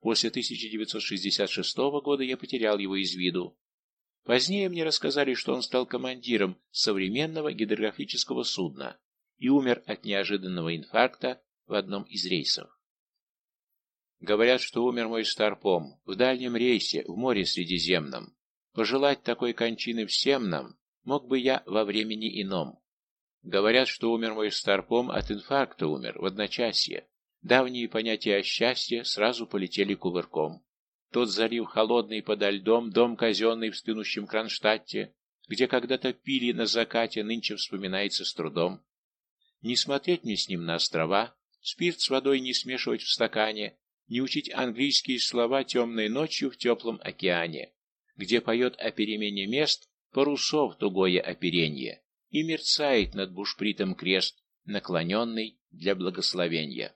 После 1966 года я потерял его из виду. Позднее мне рассказали, что он стал командиром современного гидрографического судна и умер от неожиданного инфаркта в одном из рейсов. Говорят, что умер мой старпом в дальнем рейсе, в море Средиземном. Пожелать такой кончины всем нам мог бы я во времени ином. Говорят, что умер мой старпом, от инфаркта умер, в одночасье. Давние понятия о счастье сразу полетели кувырком. Тот залив холодный подо льдом, дом казенный в стынущем Кронштадте, где когда-то пили на закате, нынче вспоминается с трудом. Не смотреть мне с ним на острова, спирт с водой не смешивать в стакане, не учить английские слова темной ночью в теплом океане, где поет о перемене мест парусов тугое оперенье и мерцает над бушпритом крест, наклоненный для благословения.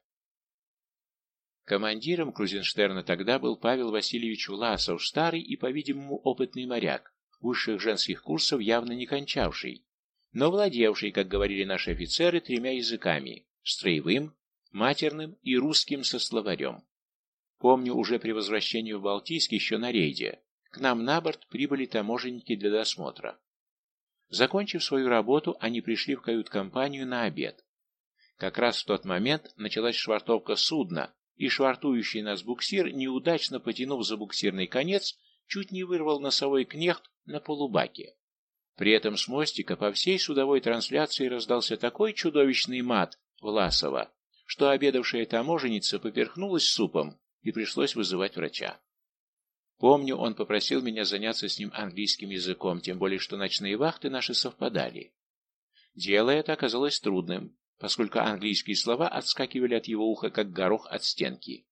Командиром Крузенштерна тогда был Павел Васильевич Власов, старый и, по-видимому, опытный моряк, высших женских курсов явно не кончавший, но владевший, как говорили наши офицеры, тремя языками – строевым, матерным и русским со словарем. Помню, уже при возвращении в Балтийск еще на рейде, к нам на борт прибыли таможенники для досмотра. Закончив свою работу, они пришли в кают-компанию на обед. Как раз в тот момент началась швартовка судна, и швартующий нас буксир, неудачно потянув за буксирный конец, чуть не вырвал носовой кнехт на полубаке. При этом с мостика по всей судовой трансляции раздался такой чудовищный мат Власова, что обедавшая таможенница поперхнулась супом и пришлось вызывать врача. Помню, он попросил меня заняться с ним английским языком, тем более, что ночные вахты наши совпадали. Дело это оказалось трудным, поскольку английские слова отскакивали от его уха, как горох от стенки.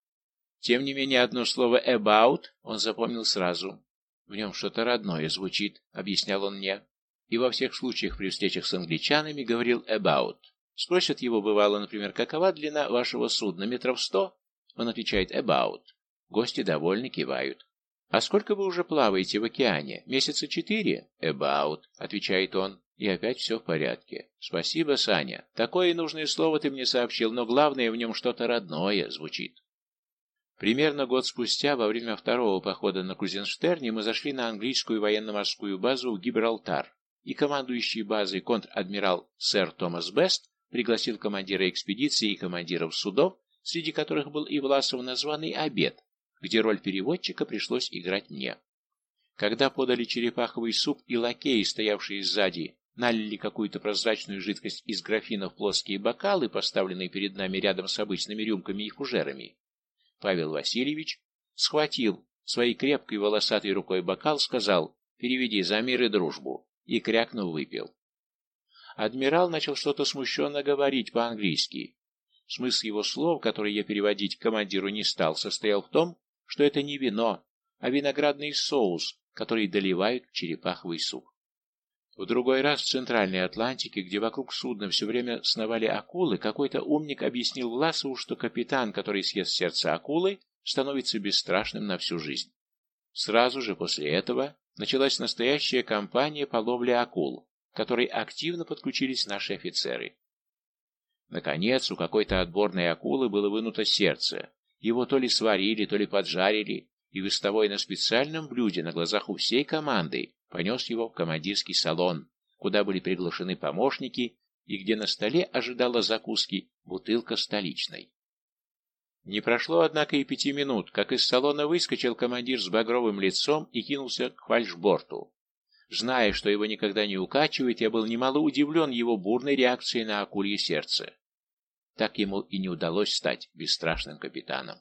Тем не менее, одно слово «about» он запомнил сразу. В нем что-то родное звучит, объяснял он мне. И во всех случаях при встречах с англичанами говорил «about». Спросят его, бывало, например, какова длина вашего судна, метров сто? Он отвечает «about». Гости довольны, кивают. «А сколько вы уже плаваете в океане? Месяца четыре?» «About», — отвечает он. И опять все в порядке. «Спасибо, Саня. Такое нужное слово ты мне сообщил, но главное в нем что-то родное звучит». Примерно год спустя, во время второго похода на Крузенштерне, мы зашли на английскую военно-морскую базу в Гибралтар, и командующий базой контр-адмирал сэр Томас Бест пригласил командира экспедиции и командиров судов, среди которых был и Власов, на званый обед, где роль переводчика пришлось играть мне. Когда подали черепаховый суп и лакеи, стоявшие сзади, налили какую-то прозрачную жидкость из графина в плоские бокалы, поставленные перед нами рядом с обычными рюмками и фужерами, Павел Васильевич схватил своей крепкой волосатой рукой бокал, сказал «Переведи за мир и дружбу» и, крякнув, выпил. Адмирал начал что-то смущенно говорить по-английски. Смысл его слов, который я переводить командиру не стал, состоял в том, что это не вино, а виноградный соус, который доливают в черепаховый суп. В другой раз в Центральной Атлантике, где вокруг судна все время сновали акулы, какой-то умник объяснил Власову, что капитан, который съест сердце акулы, становится бесстрашным на всю жизнь. Сразу же после этого началась настоящая кампания по ловле акул, которой активно подключились наши офицеры. Наконец, у какой-то отборной акулы было вынуто сердце, его то ли сварили, то ли поджарили, и вестовой на специальном блюде на глазах у всей команды понес его в командирский салон, куда были приглашены помощники и где на столе ожидала закуски бутылка столичной. Не прошло, однако, и пяти минут, как из салона выскочил командир с багровым лицом и кинулся к фальшборту. Зная, что его никогда не укачивает, я был немало удивлен его бурной реакцией на акулье сердце. Так ему и не удалось стать бесстрашным капитаном.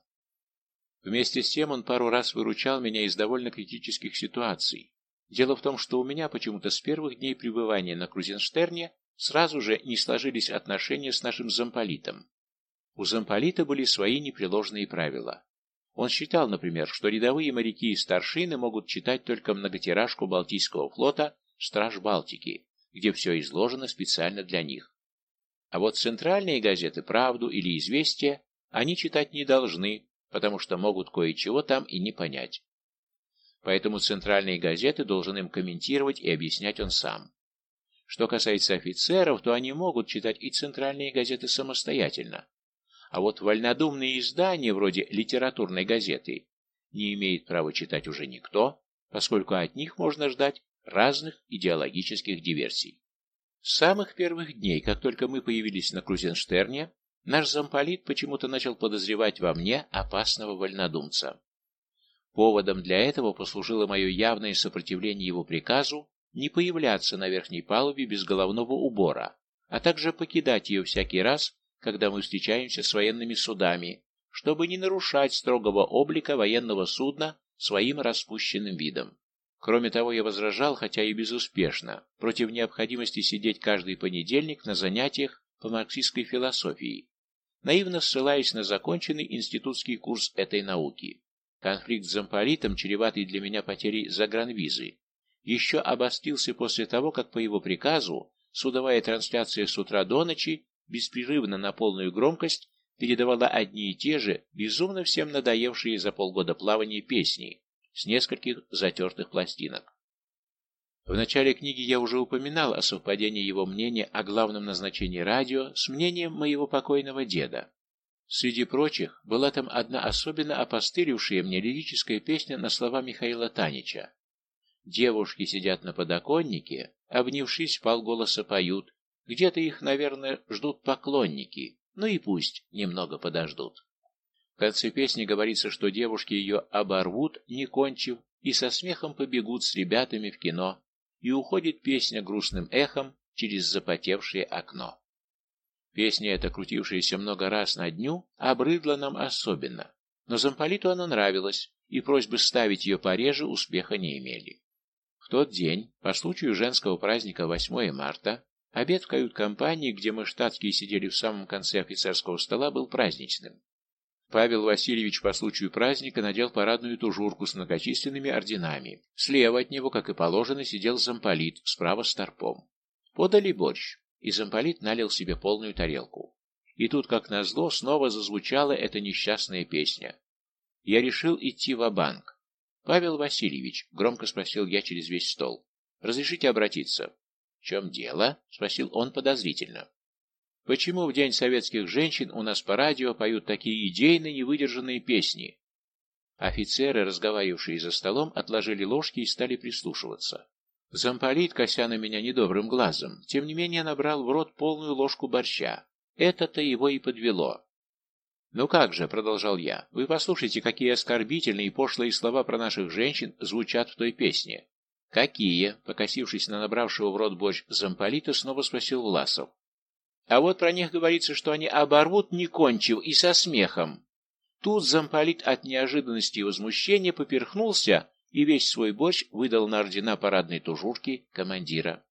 Вместе с тем он пару раз выручал меня из довольно критических ситуаций. Дело в том, что у меня почему-то с первых дней пребывания на Крузенштерне сразу же не сложились отношения с нашим замполитом. У замполита были свои непреложные правила. Он считал, например, что рядовые моряки и старшины могут читать только многотиражку Балтийского флота «Страж Балтики», где все изложено специально для них. А вот центральные газеты «Правду» или «Известия» они читать не должны, потому что могут кое-чего там и не понять. Поэтому центральные газеты должен им комментировать и объяснять он сам. Что касается офицеров, то они могут читать и центральные газеты самостоятельно. А вот вольнодумные издания, вроде литературной газеты, не имеет права читать уже никто, поскольку от них можно ждать разных идеологических диверсий. С самых первых дней, как только мы появились на Крузенштерне, Наш замполит почему-то начал подозревать во мне опасного вольнодумца. Поводом для этого послужило мое явное сопротивление его приказу не появляться на верхней палубе без головного убора, а также покидать ее всякий раз, когда мы встречаемся с военными судами, чтобы не нарушать строгого облика военного судна своим распущенным видом. Кроме того, я возражал, хотя и безуспешно, против необходимости сидеть каждый понедельник на занятиях по марксистской философии, наивно ссылаясь на законченный институтский курс этой науки. Конфликт с замполитом, чреватый для меня потерей загранвизы, еще обострился после того, как по его приказу судовая трансляция с утра до ночи беспрерывно на полную громкость передавала одни и те же, безумно всем надоевшие за полгода плавания песни с нескольких затертых пластинок. В начале книги я уже упоминал о совпадении его мнения о главном назначении радио с мнением моего покойного деда. Среди прочих была там одна особенно опостылевшая мне лирическая песня на слова Михаила Танича. Девушки сидят на подоконнике, обнявшись, полголоса поют. Где-то их, наверное, ждут поклонники, ну и пусть немного подождут. В конце песни говорится, что девушки ее оборвут, не кончив, и со смехом побегут с ребятами в кино, и уходит песня грустным эхом через запотевшее окно. Песня эта, крутившаяся много раз на дню, обрыдла нам особенно, но замполиту она нравилась, и просьбы ставить ее пореже успеха не имели. В тот день, по случаю женского праздника 8 марта, обед в кают-компании, где мы штатские сидели в самом конце офицерского стола, был праздничным. Павел Васильевич по случаю праздника надел парадную тужурку с многочисленными орденами. Слева от него, как и положено, сидел замполит, справа с торпом. Подали борщ, и замполит налил себе полную тарелку. И тут, как назло, снова зазвучала эта несчастная песня. Я решил идти в банк «Павел Васильевич», — громко спросил я через весь стол, — «разрешите обратиться?» «В чем дело?» — спросил он подозрительно. Почему в День советских женщин у нас по радио поют такие идейно невыдержанные песни? Офицеры, разговаривавшие за столом, отложили ложки и стали прислушиваться. Замполит, кося на меня недобрым глазом, тем не менее набрал в рот полную ложку борща. Это-то его и подвело. «Ну как же», — продолжал я, — «вы послушайте, какие оскорбительные и пошлые слова про наших женщин звучат в той песне». «Какие?» — покосившись на набравшего в рот борщ замполита, снова спросил Власов. А вот про них говорится, что они оборвут, не кончив, и со смехом. Тут замполит от неожиданности и возмущения поперхнулся и весь свой борщ выдал на ордена парадной тужурки командира.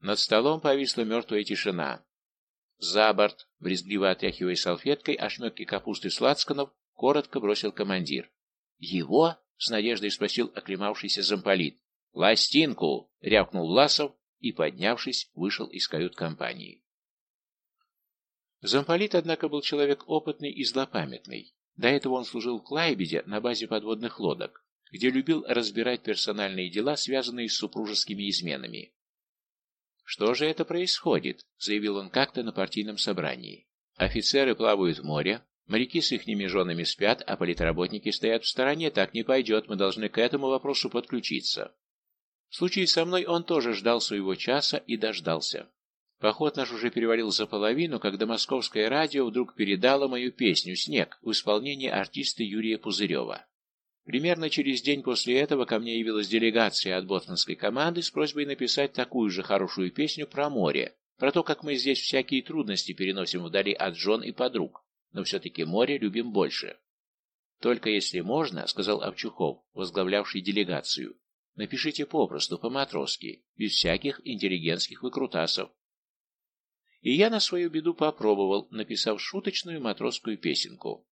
Над столом повисла мертвая тишина. «За борт!» — брезгливо отряхивая салфеткой ошметки капусты Сладсканов, коротко бросил командир. «Его?» — с надеждой спросил оклемавшийся замполит. «Пластинку!» — рявкнул Власов и, поднявшись, вышел из кают-компании. Замполит, однако, был человек опытный и злопамятный. До этого он служил в Клайбеде на базе подводных лодок, где любил разбирать персональные дела, связанные с супружескими изменами. «Что же это происходит?» — заявил он как-то на партийном собрании. «Офицеры плавают в море, моряки с ихними женами спят, а политработники стоят в стороне. Так не пойдет, мы должны к этому вопросу подключиться». В случае со мной он тоже ждал своего часа и дождался. Поход наш уже перевалил за половину, когда московское радио вдруг передало мою песню «Снег» в исполнении артиста Юрия Пузырева. Примерно через день после этого ко мне явилась делегация от ботанской команды с просьбой написать такую же хорошую песню про море, про то, как мы здесь всякие трудности переносим вдали от жен и подруг, но все-таки море любим больше. «Только если можно», — сказал Овчухов, возглавлявший делегацию, — «напишите попросту, по-матросски, без всяких интеллигентских выкрутасов, и я на свою беду попробовал, написав шуточную матросскую песенку.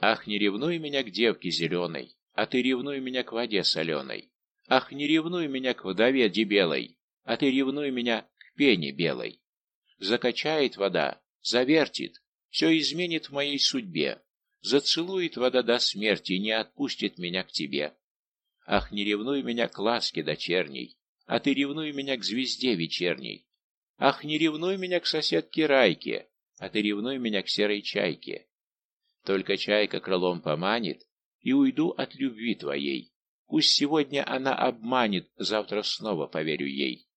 «Ах, не ревнуй меня к девке зеленой, а ты ревнуй меня к воде соленой. Ах, не ревнуй меня к вдове дебелой, а ты ревнуй меня к пене белой. Закачает вода, завертит, все изменит в моей судьбе. Зацелует вода до смерти не отпустит меня к тебе. Ах, не ревнуй меня к ласке дочерней, а ты ревнуй меня к звезде вечерней. Ах, не ревнуй меня к соседке Райке, а ты ревнуй меня к серой чайке. Только чайка крылом поманит, и уйду от любви твоей. Пусть сегодня она обманет, завтра снова поверю ей.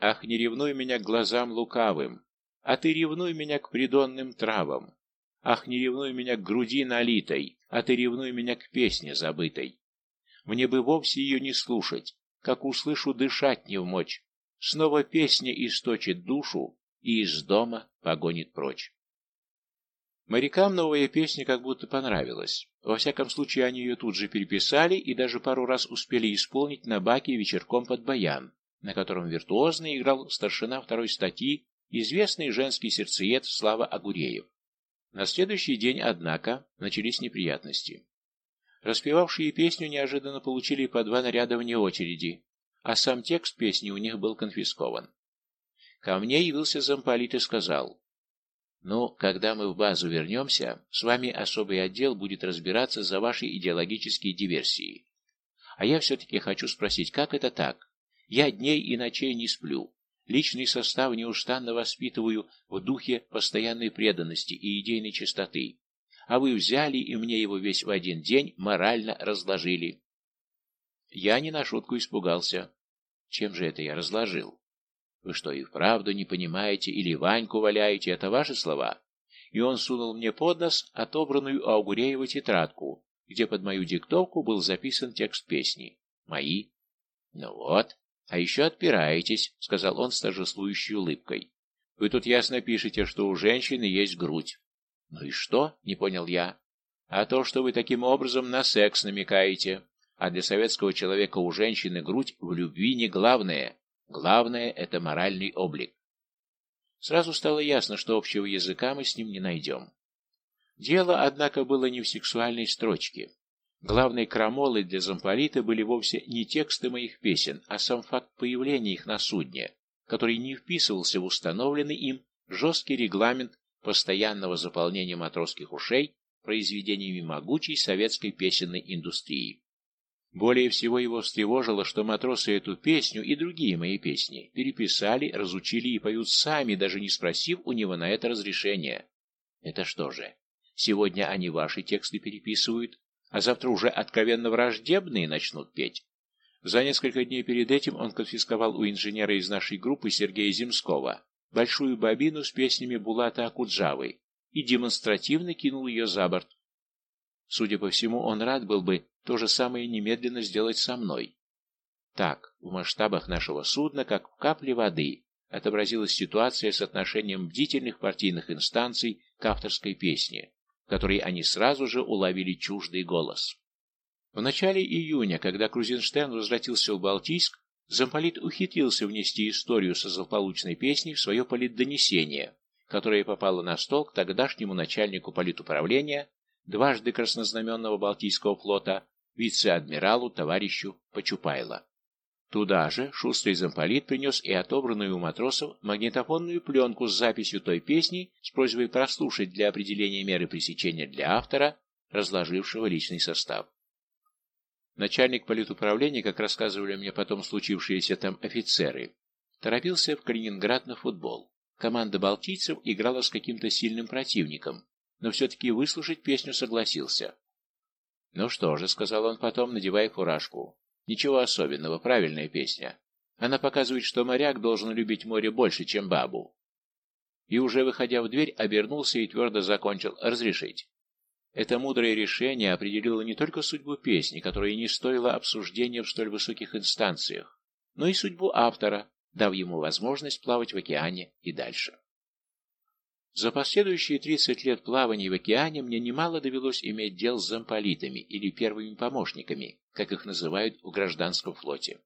Ах, не ревнуй меня к глазам лукавым, а ты ревнуй меня к придонным травам. Ах, не ревнуй меня к груди налитой, а ты ревнуй меня к песне забытой. Мне бы вовсе ее не слушать, как услышу дышать не в мочь. Снова песня источит душу и из дома погонит прочь. Морякам новая песня как будто понравилась. Во всяком случае, они ее тут же переписали и даже пару раз успели исполнить на баке вечерком под баян, на котором виртуозно играл старшина второй статьи, известный женский сердцеед Слава Агуреев. На следующий день, однако, начались неприятности. Распевавшие песню неожиданно получили по два наряда вне очереди, а сам текст песни у них был конфискован. Ко мне явился замполит и сказал, «Ну, когда мы в базу вернемся, с вами особый отдел будет разбираться за ваши идеологические диверсии. А я все-таки хочу спросить, как это так? Я дней и ночей не сплю, Личный состав неустанно воспитываю в духе постоянной преданности и идейной чистоты. А вы взяли и мне его весь в один день морально разложили. Я не на шутку испугался. Чем же это я разложил? Вы что, и вправду не понимаете или Ваньку валяете? Это ваши слова? И он сунул мне под нос отобранную у Аугуреева тетрадку, где под мою диктовку был записан текст песни. Мои. Ну вот, «А еще отпираетесь», — сказал он с торжествующей улыбкой. «Вы тут ясно пишете, что у женщины есть грудь». «Ну и что?» — не понял я. «А то, что вы таким образом на секс намекаете. А для советского человека у женщины грудь в любви не главное. Главное — это моральный облик». Сразу стало ясно, что общего языка мы с ним не найдем. Дело, однако, было не в сексуальной строчке. Главной крамолой для замполита были вовсе не тексты моих песен, а сам факт появления их на судне, который не вписывался в установленный им жесткий регламент постоянного заполнения матросских ушей произведениями могучей советской песенной индустрии. Более всего его встревожило, что матросы эту песню и другие мои песни переписали, разучили и поют сами, даже не спросив у него на это разрешения. Это что же, сегодня они ваши тексты переписывают, а завтра уже откровенно враждебные начнут петь. За несколько дней перед этим он конфисковал у инженера из нашей группы Сергея Земского большую бобину с песнями Булата Акуджавы и демонстративно кинул ее за борт. Судя по всему, он рад был бы то же самое немедленно сделать со мной. Так, в масштабах нашего судна, как в капле воды, отобразилась ситуация с отношением бдительных партийных инстанций к авторской песне которой они сразу же уловили чуждый голос. В начале июня, когда Крузенштерн возвратился в Балтийск, замполит ухитрился внести историю со злополучной песней в свое политдонесение, которое попало на стол к тогдашнему начальнику политуправления, дважды краснознаменного Балтийского флота, вице-адмиралу товарищу Почупайло. Туда же шустрый замполит принес и отобранную у матросов магнитофонную пленку с записью той песни с просьбой прослушать для определения меры пресечения для автора, разложившего личный состав. Начальник политуправления, как рассказывали мне потом случившиеся там офицеры, торопился в Калининград на футбол. Команда балтийцев играла с каким-то сильным противником, но все-таки выслушать песню согласился. «Ну что же», — сказал он потом, надевая фуражку, Ничего особенного, правильная песня. Она показывает, что моряк должен любить море больше, чем бабу. И уже выходя в дверь, обернулся и твердо закончил «разрешить». Это мудрое решение определило не только судьбу песни, которая не стоила обсуждения в столь высоких инстанциях, но и судьбу автора, дав ему возможность плавать в океане и дальше. За последующие 30 лет плавания в океане мне немало довелось иметь дел с замполитами или первыми помощниками, как их называют в гражданском флоте.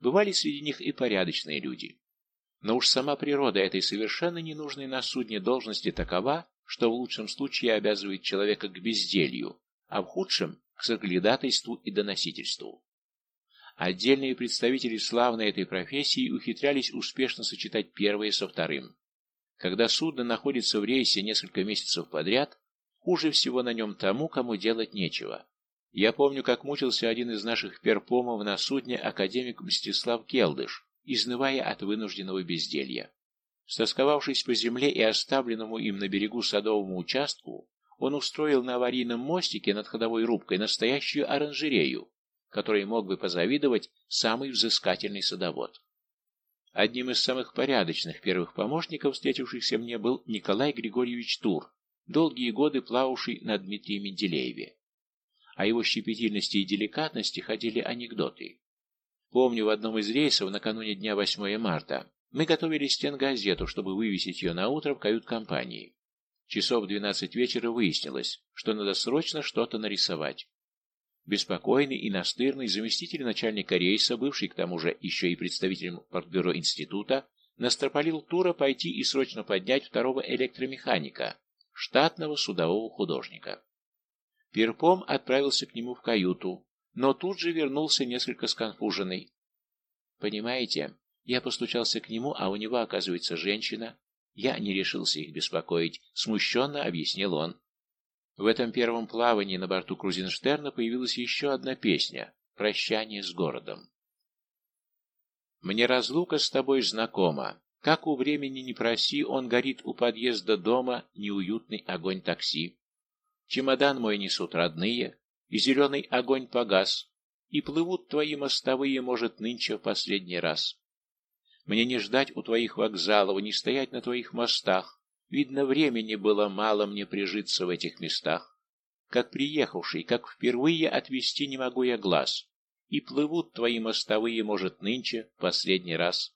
Бывали среди них и порядочные люди. Но уж сама природа этой совершенно ненужной на судне должности такова, что в лучшем случае обязывает человека к безделью, а в худшем – к соглядатайству и доносительству. Отдельные представители славной этой профессии ухитрялись успешно сочетать первое со вторым. Когда судно находится в рейсе несколько месяцев подряд, хуже всего на нем тому, кому делать нечего. Я помню, как мучился один из наших перпомов на судне академик Мстислав Келдыш, изнывая от вынужденного безделья. Стосковавшись по земле и оставленному им на берегу садовому участку, он устроил на аварийном мостике над ходовой рубкой настоящую оранжерею, которой мог бы позавидовать самый взыскательный садовод. Одним из самых порядочных первых помощников, встретившихся мне, был Николай Григорьевич Тур, долгие годы плававший на Дмитрии Менделееве. О его щепетильности и деликатности ходили анекдоты. Помню, в одном из рейсов накануне дня 8 марта мы готовили стенгазету, чтобы вывесить ее на утро в кают-компании. Часов в 12 вечера выяснилось, что надо срочно что-то нарисовать. Беспокойный и настырный заместитель начальника рейса, бывший к тому же еще и представителем портбюро института, настропалил Тура пойти и срочно поднять второго электромеханика, штатного судового художника. Перпом отправился к нему в каюту, но тут же вернулся несколько сконфуженный. «Понимаете, я постучался к нему, а у него, оказывается, женщина. Я не решился их беспокоить», — смущенно объяснил он. В этом первом плавании на борту Крузенштерна появилась еще одна песня «Прощание с городом». «Мне разлука с тобой знакома. Как у времени не проси, он горит у подъезда дома, неуютный огонь такси. Чемодан мой несут родные, и зеленый огонь погас, и плывут твои мостовые, может, нынче в последний раз. Мне не ждать у твоих вокзалов, не стоять на твоих мостах, Видно, времени было мало мне прижиться в этих местах. Как приехавший, как впервые отвести не могу я глаз. И плывут твои мостовые, может, нынче, последний раз.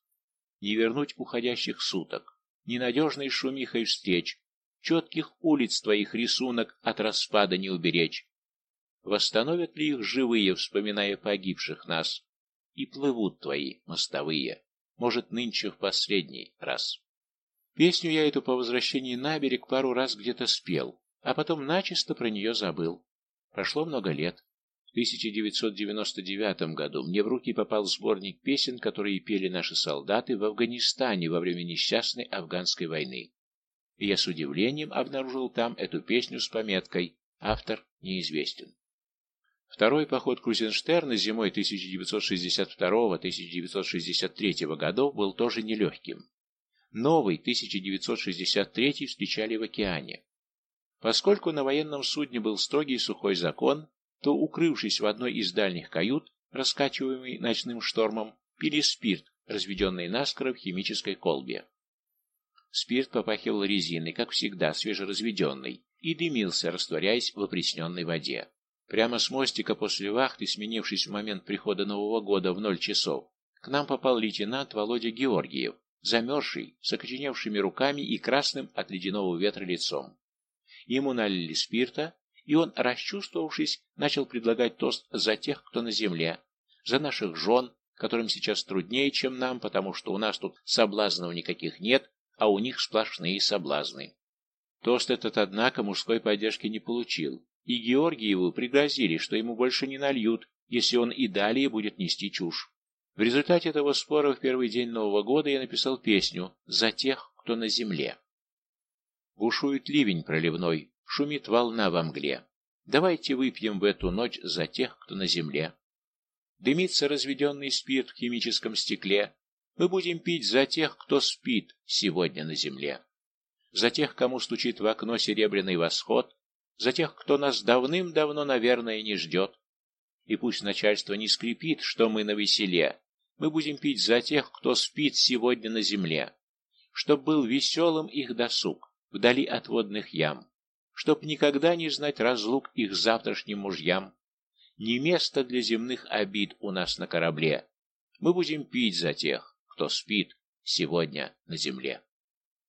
Не вернуть уходящих суток, ненадежной шумихой встреч, четких улиц твоих рисунок от распада не уберечь. Восстановят ли их живые, вспоминая погибших нас? И плывут твои мостовые, может, нынче в последний раз. Песню я эту по возвращении на берег пару раз где-то спел, а потом начисто про нее забыл. Прошло много лет. В 1999 году мне в руки попал сборник песен, которые пели наши солдаты в Афганистане во время несчастной афганской войны. И я с удивлением обнаружил там эту песню с пометкой «Автор неизвестен». Второй поход Крузенштерна зимой 1962-1963 годов был тоже нелегким. Новый 1963 встречали в океане. Поскольку на военном судне был строгий сухой закон, то, укрывшись в одной из дальних кают, раскачиваемый ночным штормом, пили спирт, разведенный наскоро в химической колбе. Спирт попахивал резиной, как всегда, свежеразведенный, и дымился, растворяясь в опресненной воде. Прямо с мостика после вахты, сменившись в момент прихода Нового года в ноль часов, к нам попал лейтенант Володя Георгиев, замерзший, с окоченевшими руками и красным от ледяного ветра лицом. Ему налили спирта, и он, расчувствовавшись, начал предлагать тост за тех, кто на земле, за наших жен, которым сейчас труднее, чем нам, потому что у нас тут соблазнов никаких нет, а у них сплошные соблазны. Тост этот, однако, мужской поддержки не получил, и Георгиеву пригрозили, что ему больше не нальют, если он и далее будет нести чушь. В результате этого спора в первый день Нового года я написал песню «За тех, кто на земле». Бушует ливень проливной, шумит волна во мгле. Давайте выпьем в эту ночь за тех, кто на земле. Дымится разведенный спирт в химическом стекле. Мы будем пить за тех, кто спит сегодня на земле. За тех, кому стучит в окно серебряный восход. За тех, кто нас давным-давно, наверное, не ждет. И пусть начальство не скрипит, что мы на веселе, мы будем пить за тех, кто спит сегодня на земле, чтоб был веселым их досуг, вдали от водных ям, чтоб никогда не знать разлук их завтрашним мужьям. Не место для земных обид у нас на корабле. Мы будем пить за тех, кто спит сегодня на земле.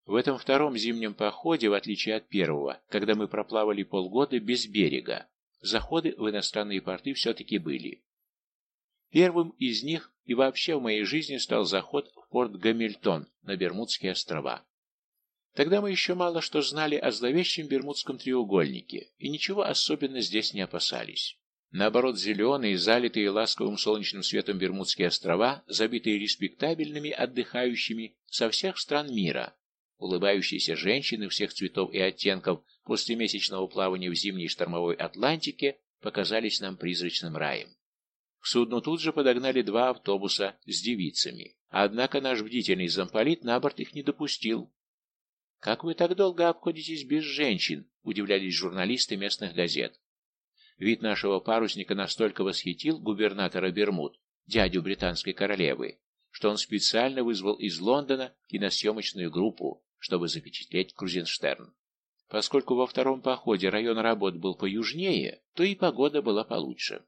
В этом втором зимнем походе, в отличие от первого, когда мы проплавали полгода без берега, заходы в иностранные порты все-таки были. Первым из них и вообще в моей жизни стал заход в порт Гамильтон на Бермудские острова. Тогда мы еще мало что знали о зловещем Бермудском треугольнике и ничего особенно здесь не опасались. Наоборот, зеленые, залитые ласковым солнечным светом Бермудские острова, забитые респектабельными отдыхающими со всех стран мира, улыбающиеся женщины всех цветов и оттенков после месячного плавания в зимней штормовой Атлантике показались нам призрачным раем. К судну тут же подогнали два автобуса с девицами, однако наш бдительный замполит на борт их не допустил. «Как вы так долго обходитесь без женщин?» – удивлялись журналисты местных газет. Вид нашего парусника настолько восхитил губернатора Бермуд, дядю британской королевы, что он специально вызвал из Лондона киносъемочную группу, чтобы запечатлеть Крузенштерн. Поскольку во втором походе район работ был поюжнее, то и погода была получше.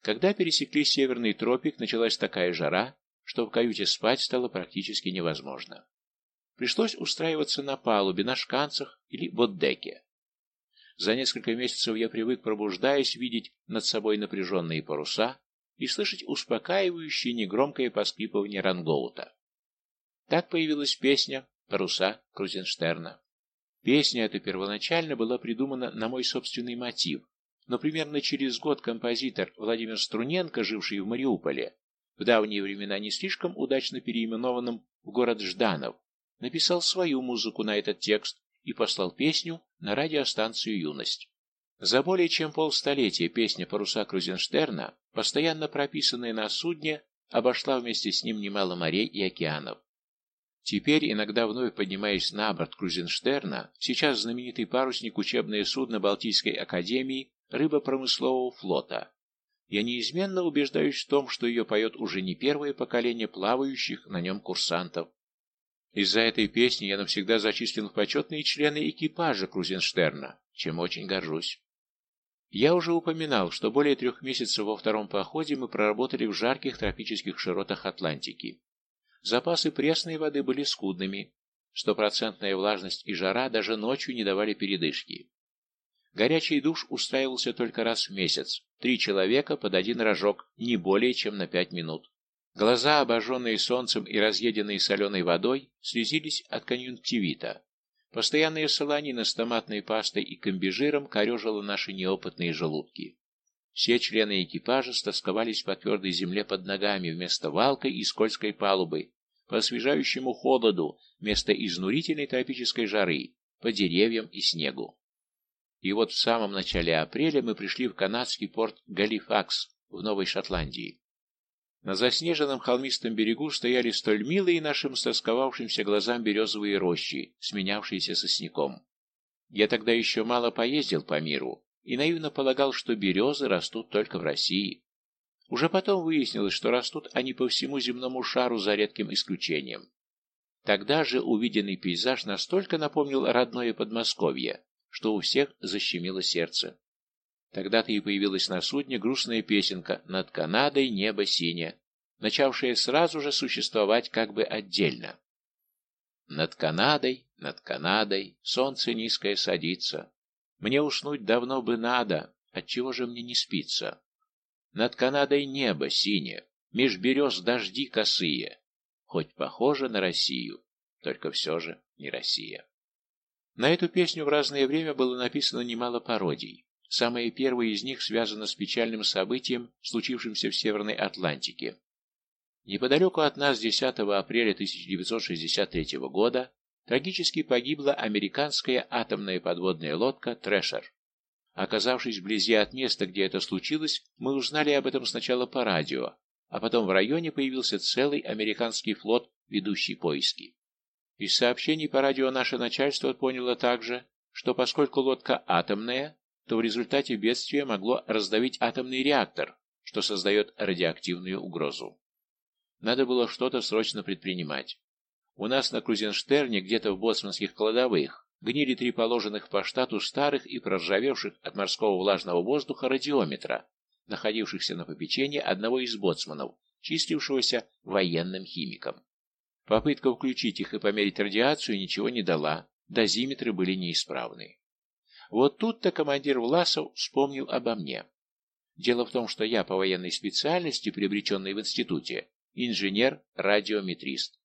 Когда пересекли северный тропик, началась такая жара, что в каюте спать стало практически невозможно. Пришлось устраиваться на палубе, на шканцах или боддеке. За несколько месяцев я привык, пробуждаясь, видеть над собой напряженные паруса и слышать успокаивающее негромкое поскрипывание рангоута. Так появилась песня «Паруса» Крузенштерна. Песня эта первоначально была придумана на мой собственный мотив, но примерно через год композитор Владимир Струненко, живший в Мариуполе, в давние времена не слишком удачно переименованным в город Жданов, написал свою музыку на этот текст и послал песню на радиостанцию «Юность». За более чем полстолетия песня «Паруса Крузенштерна», постоянно прописанная на судне, обошла вместе с ним немало морей и океанов. Теперь, иногда вновь поднимаясь на борт Крузенштерна, сейчас знаменитый парусник учебное судно Балтийской академии рыбопромыслового флота, я неизменно убеждаюсь в том, что ее поет уже не первое поколение плавающих на нем курсантов. Из-за этой песни я навсегда зачислен в почетные члены экипажа Крузенштерна, чем очень горжусь. Я уже упоминал, что более трех месяцев во втором походе мы проработали в жарких тропических широтах Атлантики. Запасы пресной воды были скудными. Стопроцентная влажность и жара даже ночью не давали передышки. Горячий душ устраивался только раз в месяц. Три человека под один рожок, не более чем на пять минут. Глаза, обожженные солнцем и разъеденные соленой водой, слезились от конъюнктивита. Постоянная солонина с томатной пастой и комбижиром корежила наши неопытные желудки. Все члены экипажа стосковались по твердой земле под ногами вместо валкой и скользкой палубы, по освежающему холоду вместо изнурительной тропической жары, по деревьям и снегу. И вот в самом начале апреля мы пришли в канадский порт Галифакс в Новой Шотландии. На заснеженном холмистом берегу стояли столь милые нашим стосковавшимся глазам березовые рощи, сменявшиеся сосняком. Я тогда еще мало поездил по миру и наивно полагал, что березы растут только в России. Уже потом выяснилось, что растут они по всему земному шару за редким исключением. Тогда же увиденный пейзаж настолько напомнил родное Подмосковье, что у всех защемило сердце. Тогда-то и появилась на судне грустная песенка «Над Канадой небо синее», начавшая сразу же существовать как бы отдельно. Над Канадой, над Канадой, солнце низкое садится. Мне уснуть давно бы надо, отчего же мне не спится? Над Канадой небо синее, меж берез дожди косые. Хоть похоже на Россию, только все же не Россия. На эту песню в разное время было написано немало пародий. Самая первая из них связана с печальным событием, случившимся в Северной Атлантике. Неподалеку от нас 10 апреля 1963 года трагически погибла американская атомная подводная лодка «Трэшер». Оказавшись вблизи от места, где это случилось, мы узнали об этом сначала по радио, а потом в районе появился целый американский флот, ведущий поиски. Из сообщений по радио наше начальство поняло также, что поскольку лодка атомная, то в результате бедствия могло раздавить атомный реактор, что создает радиоактивную угрозу. Надо было что-то срочно предпринимать. У нас на Крузенштерне, где-то в боцманских кладовых, гнили три положенных по штату старых и проржавевших от морского влажного воздуха радиометра, находившихся на попечении одного из боцманов, числившегося военным химиком. Попытка включить их и померить радиацию ничего не дала, дозиметры были неисправны. Вот тут-то командир Власов вспомнил обо мне. Дело в том, что я по военной специальности, приобретенной в институте, инженер-радиометрист.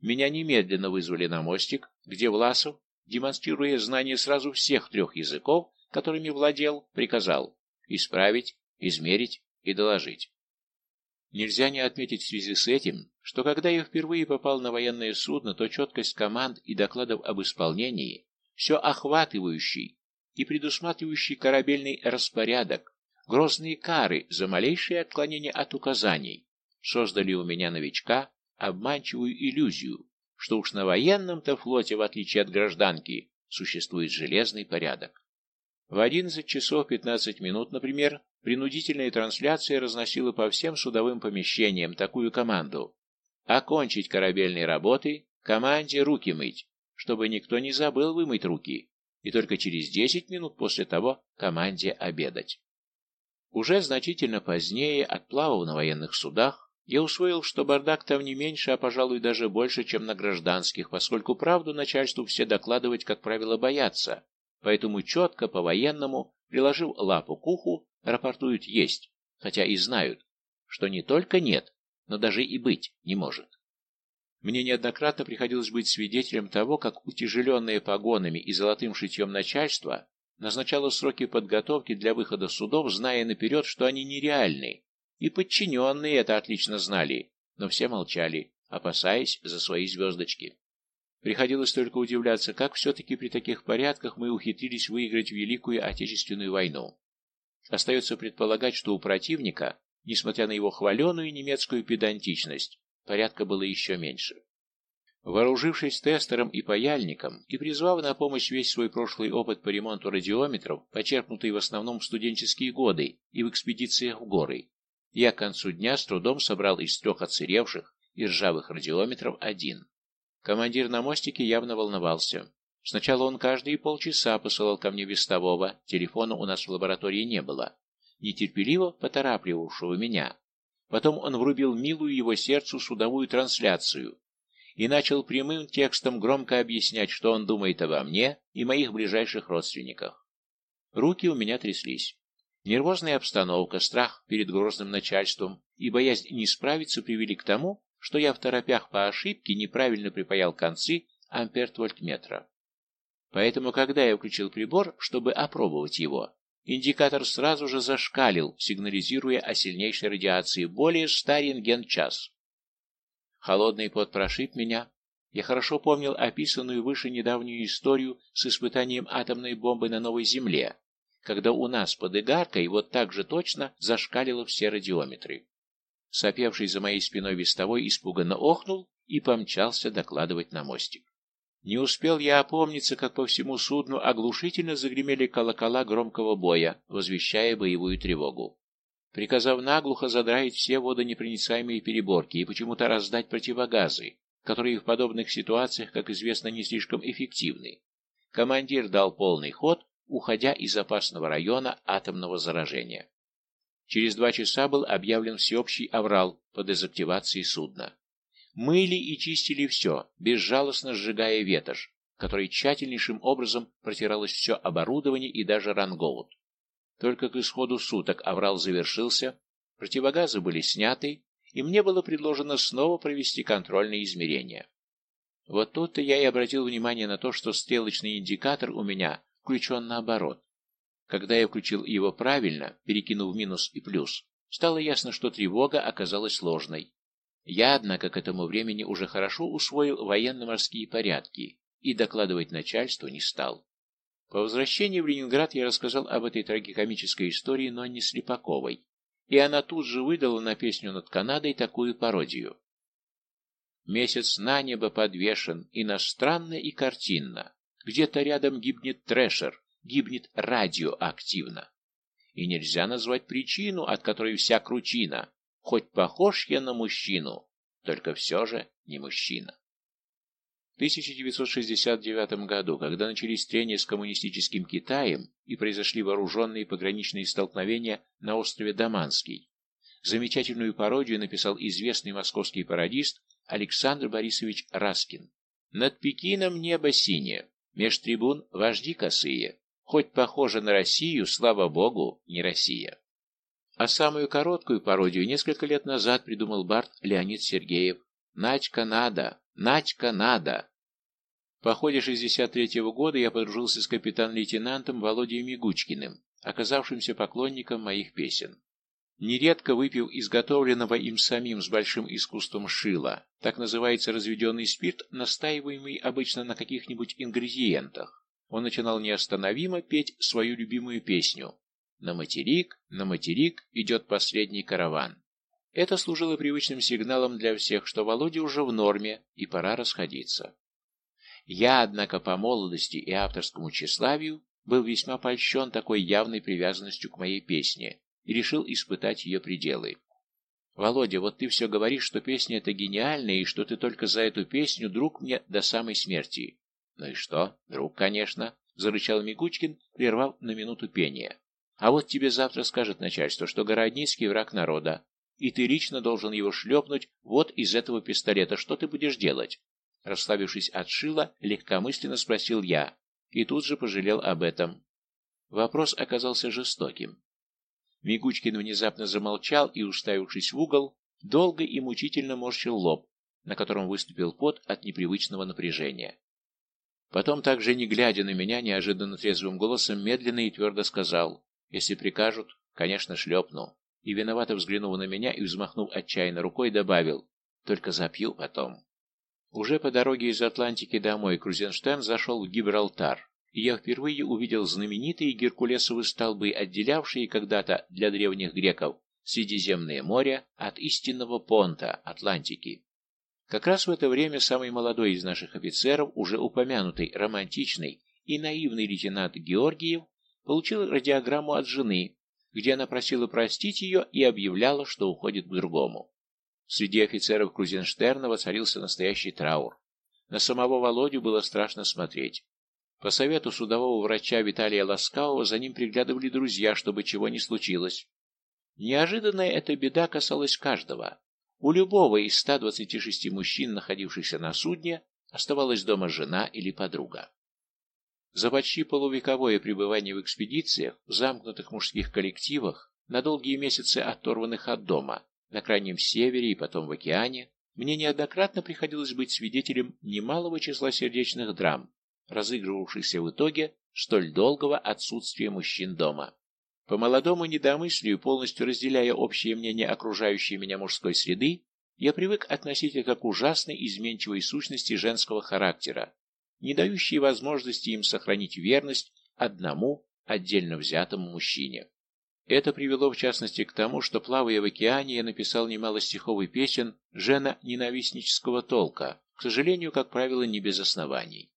Меня немедленно вызвали на мостик, где Власов демонстрируя знание сразу всех трех языков, которыми владел, приказал исправить, измерить и доложить. Нельзя не отметить в связи с этим, что когда я впервые попал на военное судно, то четкость команд и докладов об исполнении, все охватывающий и предусматривающий корабельный распорядок, грозные кары за малейшее отклонение от указаний, создали у меня новичка обманчивую иллюзию, что уж на военном-то флоте, в отличие от гражданки, существует железный порядок. В 11 часов 15 минут, например, принудительная трансляция разносила по всем судовым помещениям такую команду окончить корабельные работы, команде руки мыть, чтобы никто не забыл вымыть руки, и только через 10 минут после того команде обедать. Уже значительно позднее, отплавав на военных судах, я усвоил, что бардак там не меньше, а, пожалуй, даже больше, чем на гражданских, поскольку правду начальству все докладывать, как правило, боятся, поэтому четко, по-военному, приложив лапу к уху, рапортуют «есть», хотя и знают, что не только нет, но даже и быть не может. Мне неоднократно приходилось быть свидетелем того, как утяжеленное погонами и золотым шитьем начальство назначало сроки подготовки для выхода судов, зная наперед, что они нереальны, и подчиненные это отлично знали, но все молчали, опасаясь за свои звездочки. Приходилось только удивляться, как все-таки при таких порядках мы ухитрились выиграть Великую Отечественную войну. Остается предполагать, что у противника, несмотря на его хваленую немецкую педантичность, порядка было еще меньше. Вооружившись тестером и паяльником и призвав на помощь весь свой прошлый опыт по ремонту радиометров, почерпнутый в основном в студенческие годы и в экспедициях в горы, я к концу дня с трудом собрал из трех отсыревших и ржавых радиометров один. Командир на мостике явно волновался. Сначала он каждые полчаса посылал ко мне вестового, телефона у нас в лаборатории не было, нетерпеливо поторапливавшего меня, Потом он врубил милую его сердцу судовую трансляцию и начал прямым текстом громко объяснять, что он думает обо мне и моих ближайших родственниках. Руки у меня тряслись. Нервозная обстановка, страх перед грозным начальством и боязнь не справиться привели к тому, что я в торопях по ошибке неправильно припаял концы ампертвольтметра. Поэтому, когда я включил прибор, чтобы опробовать его, Индикатор сразу же зашкалил, сигнализируя о сильнейшей радиации более 100 рентген-час. Холодный пот прошиб меня. Я хорошо помнил описанную выше недавнюю историю с испытанием атомной бомбы на Новой Земле, когда у нас под Игаркой вот так же точно зашкалило все радиометры. Сопевший за моей спиной вестовой испуганно охнул и помчался докладывать на мостик. Не успел я опомниться, как по всему судну оглушительно загремели колокола громкого боя, возвещая боевую тревогу. Приказав наглухо задраить все водонепроницаемые переборки и почему-то раздать противогазы, которые в подобных ситуациях, как известно, не слишком эффективны, командир дал полный ход, уходя из опасного района атомного заражения. Через два часа был объявлен всеобщий аврал по дезактивации судна. Мыли и чистили все, безжалостно сжигая ветошь, которой тщательнейшим образом протиралось все оборудование и даже рангоут. Только к исходу суток аврал завершился, противогазы были сняты, и мне было предложено снова провести контрольные измерения. Вот тут-то я и обратил внимание на то, что стрелочный индикатор у меня включен наоборот. Когда я включил его правильно, перекинув минус и плюс, стало ясно, что тревога оказалась ложной, я, однако, к этому времени уже хорошо усвоил военно-морские порядки и докладывать начальству не стал. По возвращении в Ленинград я рассказал об этой трагикомической истории Нонне Слепаковой, и она тут же выдала на песню над Канадой такую пародию. Месяц на небо подвешен, иностранно и картинно. Где-то рядом гибнет трэшер, гибнет радиоактивно. И нельзя назвать причину, от которой вся кручина. Хоть похож я на мужчину, только все же не мужчина. В 1969 году, когда начались трения с коммунистическим Китаем и произошли вооруженные пограничные столкновения на острове Даманский, замечательную пародию написал известный московский пародист Александр Борисович Раскин. «Над Пекином небо синее, меж трибун вожди косые, хоть похоже на Россию, слава богу, не Россия». А самую короткую пародию несколько лет назад придумал Барт Леонид Сергеев. «Надька надо! Надька надо!» В ходе 63-го года я подружился с капитан-лейтенантом Володей Мигучкиным, оказавшимся поклонником моих песен. Нередко выпив изготовленного им самим с большим искусством шила, так называется разведенный спирт, настаиваемый обычно на каких-нибудь ингредиентах, он начинал неостановимо петь свою любимую песню на материк, на материк идет последний караван. Это служило привычным сигналом для всех, что Володя уже в норме и пора расходиться. Я, однако, по молодости и авторскому тщеславию был весьма польщен такой явной привязанностью к моей песне и решил испытать ее пределы. Володя, вот ты все говоришь, что песня эта гениальная, и что ты только за эту песню друг мне до самой смерти. Ну и что? Друг, конечно, зарычал Мигучкин, прервав на минуту пение. А вот тебе завтра скажет начальство, что Городницкий враг народа, и ты лично должен его шлепнуть вот из этого пистолета. Что ты будешь делать? Расслабившись от шила, легкомысленно спросил я, и тут же пожалел об этом. Вопрос оказался жестоким. Мигучкин внезапно замолчал и, уставившись в угол, долго и мучительно морщил лоб, на котором выступил пот от непривычного напряжения. Потом, также не глядя на меня, неожиданно трезвым голосом медленно и твердо сказал, «Если прикажут, конечно, шлепну». И виновато взглянув на меня и взмахнув отчаянно рукой, добавил, «Только запью потом». Уже по дороге из Атлантики домой Крузенштерн зашел в Гибралтар, я впервые увидел знаменитые Геркулесовы столбы, отделявшие когда-то для древних греков Средиземное море от истинного понта Атлантики. Как раз в это время самый молодой из наших офицеров, уже упомянутый романтичный и наивный лейтенант Георгиев, получил радиограмму от жены, где она просила простить ее и объявляла, что уходит к другому. Среди офицеров Крузенштерна воцарился настоящий траур. На самого Володю было страшно смотреть. По совету судового врача Виталия Ласкавого за ним приглядывали друзья, чтобы чего не случилось. Неожиданная эта беда касалась каждого. У любого из 126 мужчин, находившихся на судне, оставалась дома жена или подруга. За почти полувековое пребывание в экспедициях, в замкнутых мужских коллективах, на долгие месяцы оторванных от дома, на крайнем севере и потом в океане, мне неоднократно приходилось быть свидетелем немалого числа сердечных драм, разыгрывавшихся в итоге столь долгого отсутствия мужчин дома. По молодому недомыслию, полностью разделяя общее мнение окружающей меня мужской среды, я привык относить это к ужасной изменчивой сущности женского характера, не дающей возможности им сохранить верность одному отдельно взятому мужчине. Это привело в частности к тому, что, плавая в океане, я написал немало стихов и песен жена-ненавистнического толка, к сожалению, как правило, не без оснований.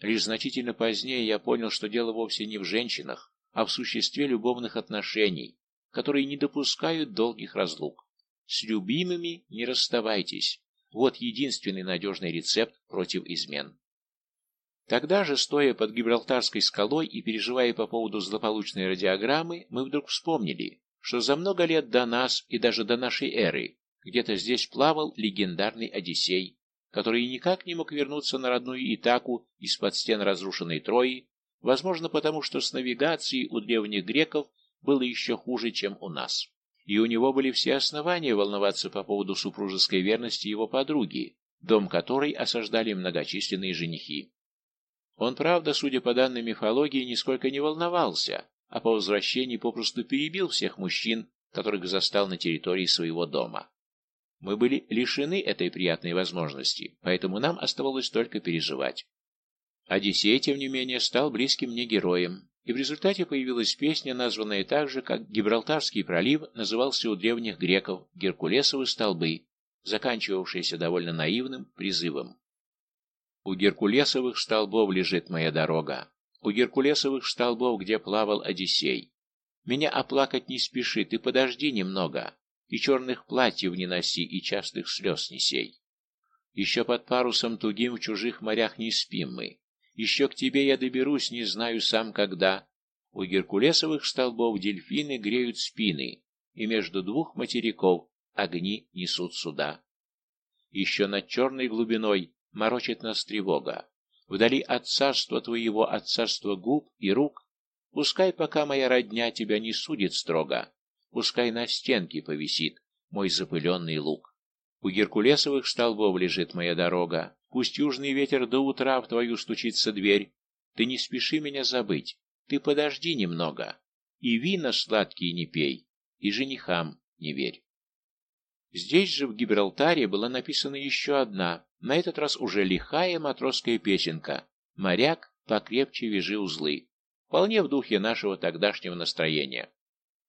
Лишь значительно позднее я понял, что дело вовсе не в женщинах, а в существе любовных отношений, которые не допускают долгих разлук. С любимыми не расставайтесь. Вот единственный надежный рецепт против измен. Тогда же, стоя под Гибралтарской скалой и переживая по поводу злополучной радиограммы, мы вдруг вспомнили, что за много лет до нас и даже до нашей эры где-то здесь плавал легендарный Одиссей, который никак не мог вернуться на родную Итаку из-под стен разрушенной Трои, возможно потому, что с навигацией у древних греков было еще хуже, чем у нас. И у него были все основания волноваться по поводу супружеской верности его подруги, дом которой осаждали многочисленные женихи. Он, правда, судя по данным мифологии, нисколько не волновался, а по возвращении попросту перебил всех мужчин, которых застал на территории своего дома. Мы были лишены этой приятной возможности, поэтому нам оставалось только переживать. Одиссей, тем не менее, стал близким мне героем, и в результате появилась песня, названная так же, как Гибралтарский пролив назывался у древних греков Геркулесовы столбы, заканчивавшаяся довольно наивным призывом. У Геркулесовых столбов лежит моя дорога, у Геркулесовых столбов, где плавал Одиссей. Меня оплакать не спеши, ты подожди немного, и черных платьев не носи, и частых слез не сей. Еще под парусом тугим в чужих морях не спим мы. Еще к тебе я доберусь, не знаю сам когда. У геркулесовых столбов дельфины греют спины, и между двух материков огни несут суда. Еще над черной глубиной морочит нас тревога. Вдали от царства твоего, от царства губ и рук, пускай пока моя родня тебя не судит строго, Пускай на стенке повисит мой запыленный лук. У геркулесовых столбов лежит моя дорога. Пусть южный ветер до утра в твою стучится дверь. Ты не спеши меня забыть, ты подожди немного. И вина сладкие не пей, и женихам не верь. Здесь же, в Гибралтаре, была написана еще одна, на этот раз уже лихая матросская песенка «Моряк, покрепче вяжи узлы», вполне в духе нашего тогдашнего настроения.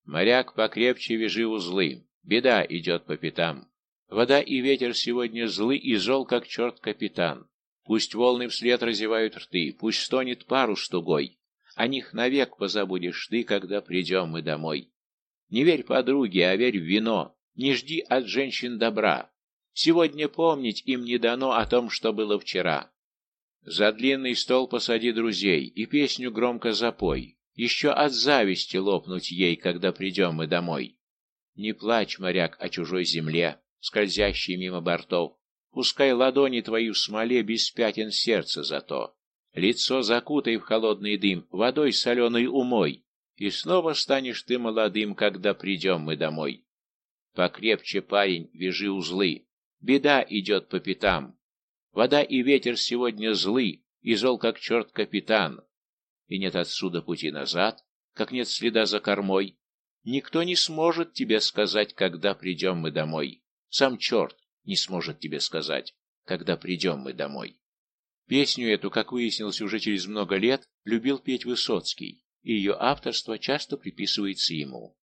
Моряк, покрепче вяжи узлы, беда идет по пятам. Вода и ветер сегодня злы и зол, как черт капитан. Пусть волны вслед разевают рты, пусть стонет парус тугой. О них навек позабудешь ты, когда придем мы домой. Не верь подруге, а верь в вино, не жди от женщин добра. Сегодня помнить им не дано о том, что было вчера. За длинный стол посади друзей и песню громко запой. Еще от зависти лопнуть ей, когда придем мы домой. Не плачь, моряк, о чужой земле, скользящей мимо бортов. Пускай ладони твои в смоле без пятен сердца зато. Лицо закутай в холодный дым, водой соленой умой, и снова станешь ты молодым, когда придем мы домой. Покрепче, парень, вяжи узлы, беда идет по пятам. Вода и ветер сегодня злы, и зол, как черт капитан. И нет отсюда пути назад, как нет следа за кормой. Никто не сможет тебе сказать, когда придем мы домой. Сам черт не сможет тебе сказать, когда придем мы домой. Песню эту, как выяснилось уже через много лет, любил петь Высоцкий, и ее авторство часто приписывается ему.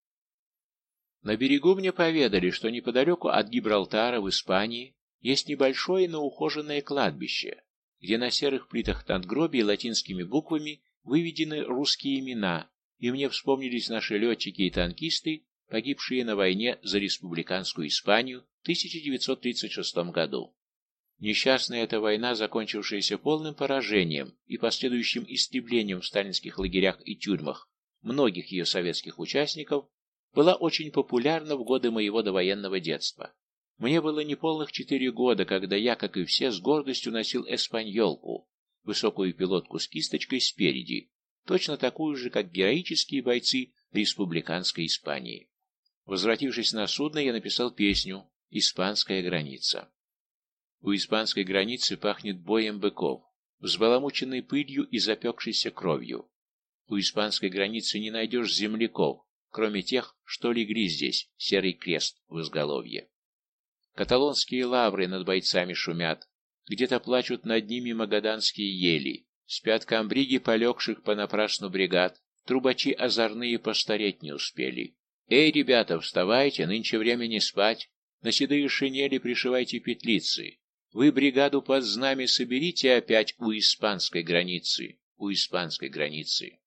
На берегу мне поведали, что неподалеку от Гибралтара в Испании есть небольшое, но ухоженное кладбище, где на серых плитах надгробий латинскими буквами выведены русские имена, и мне вспомнились наши летчики и танкисты, погибшие на войне за республиканскую Испанию в 1936 году. Несчастная эта война, закончившаяся полным поражением и последующим истреблением в сталинских лагерях и тюрьмах многих ее советских участников, была очень популярна в годы моего довоенного детства. Мне было неполных четыре года, когда я, как и все, с гордостью носил эспаньолку, высокую пилотку с кисточкой спереди, точно такую же, как героические бойцы республиканской Испании. Возвратившись на судно, я написал песню «Испанская граница». У испанской границы пахнет боем быков, взбаламученной пылью и запекшейся кровью. У испанской границы не найдешь земляков, кроме тех, что легли здесь, серый крест в изголовье. Каталонские лавры над бойцами шумят, где-то плачут над ними магаданские ели, спят камбриги полегших понапрасну бригад, трубачи озорные постареть не успели. Эй, ребята, вставайте, нынче время не спать, на седые шинели пришивайте петлицы, вы бригаду под знамя соберите опять у испанской границы, у испанской границы.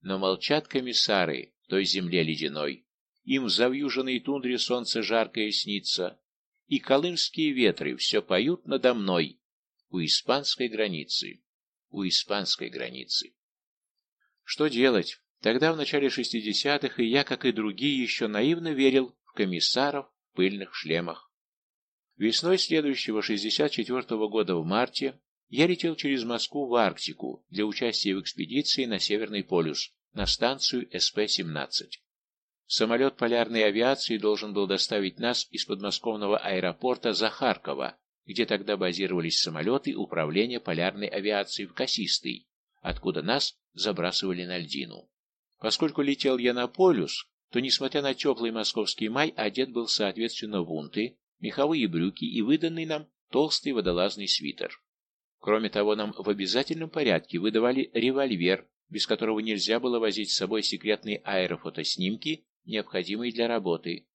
Но молчат комиссары той земле ледяной. Им в завьюженной тундре солнце жаркое снится, и колымские ветры все поют надо мной у испанской границы, у испанской границы. Что делать? Тогда, в начале шестидесятых, и я, как и другие, еще наивно верил в комиссаров в пыльных шлемах. Весной следующего 64 -го года в марте я летел через Москву в Арктику для участия в экспедиции на Северный полюс, на станцию СП-17. Самолет полярной авиации должен был доставить нас из подмосковного аэропорта Захаркова, где тогда базировались самолеты управления полярной авиации в Косистый, откуда нас забрасывали на льдину. Поскольку летел я на полюс, то, несмотря на теплый московский май, одет был соответственно в унты, меховые брюки и выданный нам толстый водолазный свитер. Кроме того, нам в обязательном порядке выдавали револьвер, без которого нельзя было возить с собой секретные аэрофотоснимки, необходимые для работы.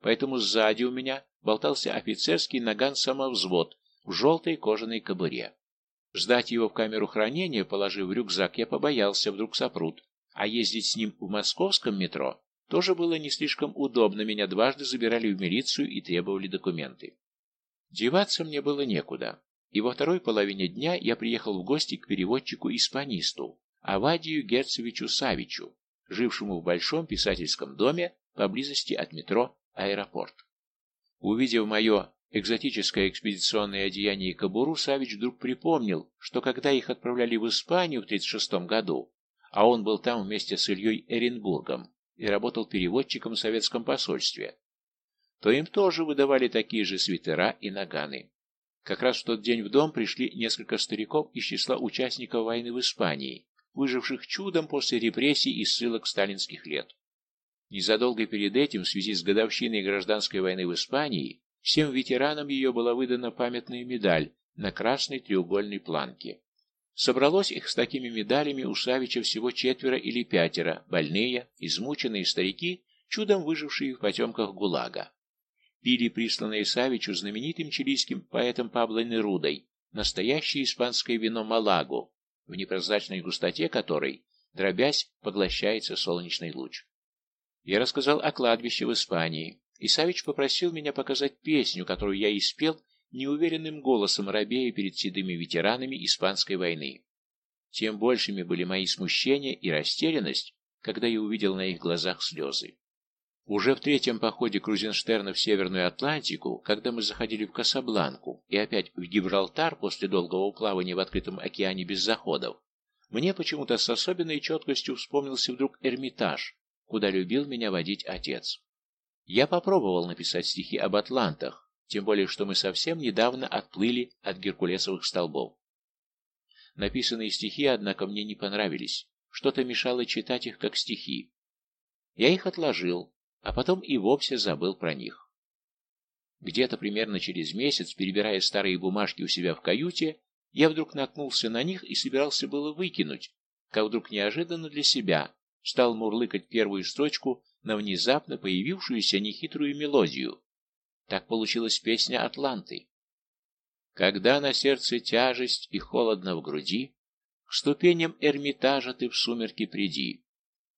Поэтому сзади у меня болтался офицерский наган-самовзвод в желтой кожаной кобуре. Ждать его в камеру хранения, положив в рюкзак, я побоялся, вдруг сопрут, а ездить с ним в московском метро тоже было не слишком удобно, меня дважды забирали в милицию и требовали документы. Деваться мне было некуда, и во второй половине дня я приехал в гости к переводчику-испанисту, Авадию Герцевичу Савичу, жившему в большом писательском доме поблизости от метро «Аэропорт». Увидев мое экзотическое экспедиционное одеяние и кобуру, Савич вдруг припомнил, что когда их отправляли в Испанию в 1936 году, а он был там вместе с Ильей Эренбургом, и работал переводчиком в советском посольстве, то им тоже выдавали такие же свитера и наганы. Как раз в тот день в дом пришли несколько стариков из числа участников войны в Испании, выживших чудом после репрессий и ссылок сталинских лет. Незадолго перед этим, в связи с годовщиной гражданской войны в Испании, всем ветеранам ее была выдана памятная медаль на красной треугольной планке. Собралось их с такими медалями у Савича всего четверо или пятеро, больные, измученные старики, чудом выжившие в потемках ГУЛАГа. Пили присланные Савичу знаменитым чилийским поэтом Пабло Нерудой настоящее испанское вино Малагу, в непрозрачной густоте которой, дробясь, поглощается солнечный луч. Я рассказал о кладбище в Испании, Исавич попросил меня показать песню, которую я испел неуверенным голосом рабея перед седыми ветеранами Испанской войны. Тем большими были мои смущения и растерянность, когда я увидел на их глазах слезы. Уже в третьем походе Крузенштерна в Северную Атлантику, когда мы заходили в Касабланку и опять в Гибралтар после долгого плавания в открытом океане без заходов, мне почему-то с особенной четкостью вспомнился вдруг Эрмитаж, куда любил меня водить отец. Я попробовал написать стихи об атлантах, тем более что мы совсем недавно отплыли от геркулесовых столбов. Написанные стихи, однако, мне не понравились. Что-то мешало читать их как стихи. Я их отложил, а потом и вовсе забыл про них. Где-то примерно через месяц, перебирая старые бумажки у себя в каюте, я вдруг наткнулся на них и собирался было выкинуть, как вдруг неожиданно для себя стал мурлыкать первую строчку на внезапно появившуюся нехитрую мелодию. Так получилась песня Атланты. Когда на сердце тяжесть и холодно в груди, К ступеням Эрмитажа ты в сумерки приди,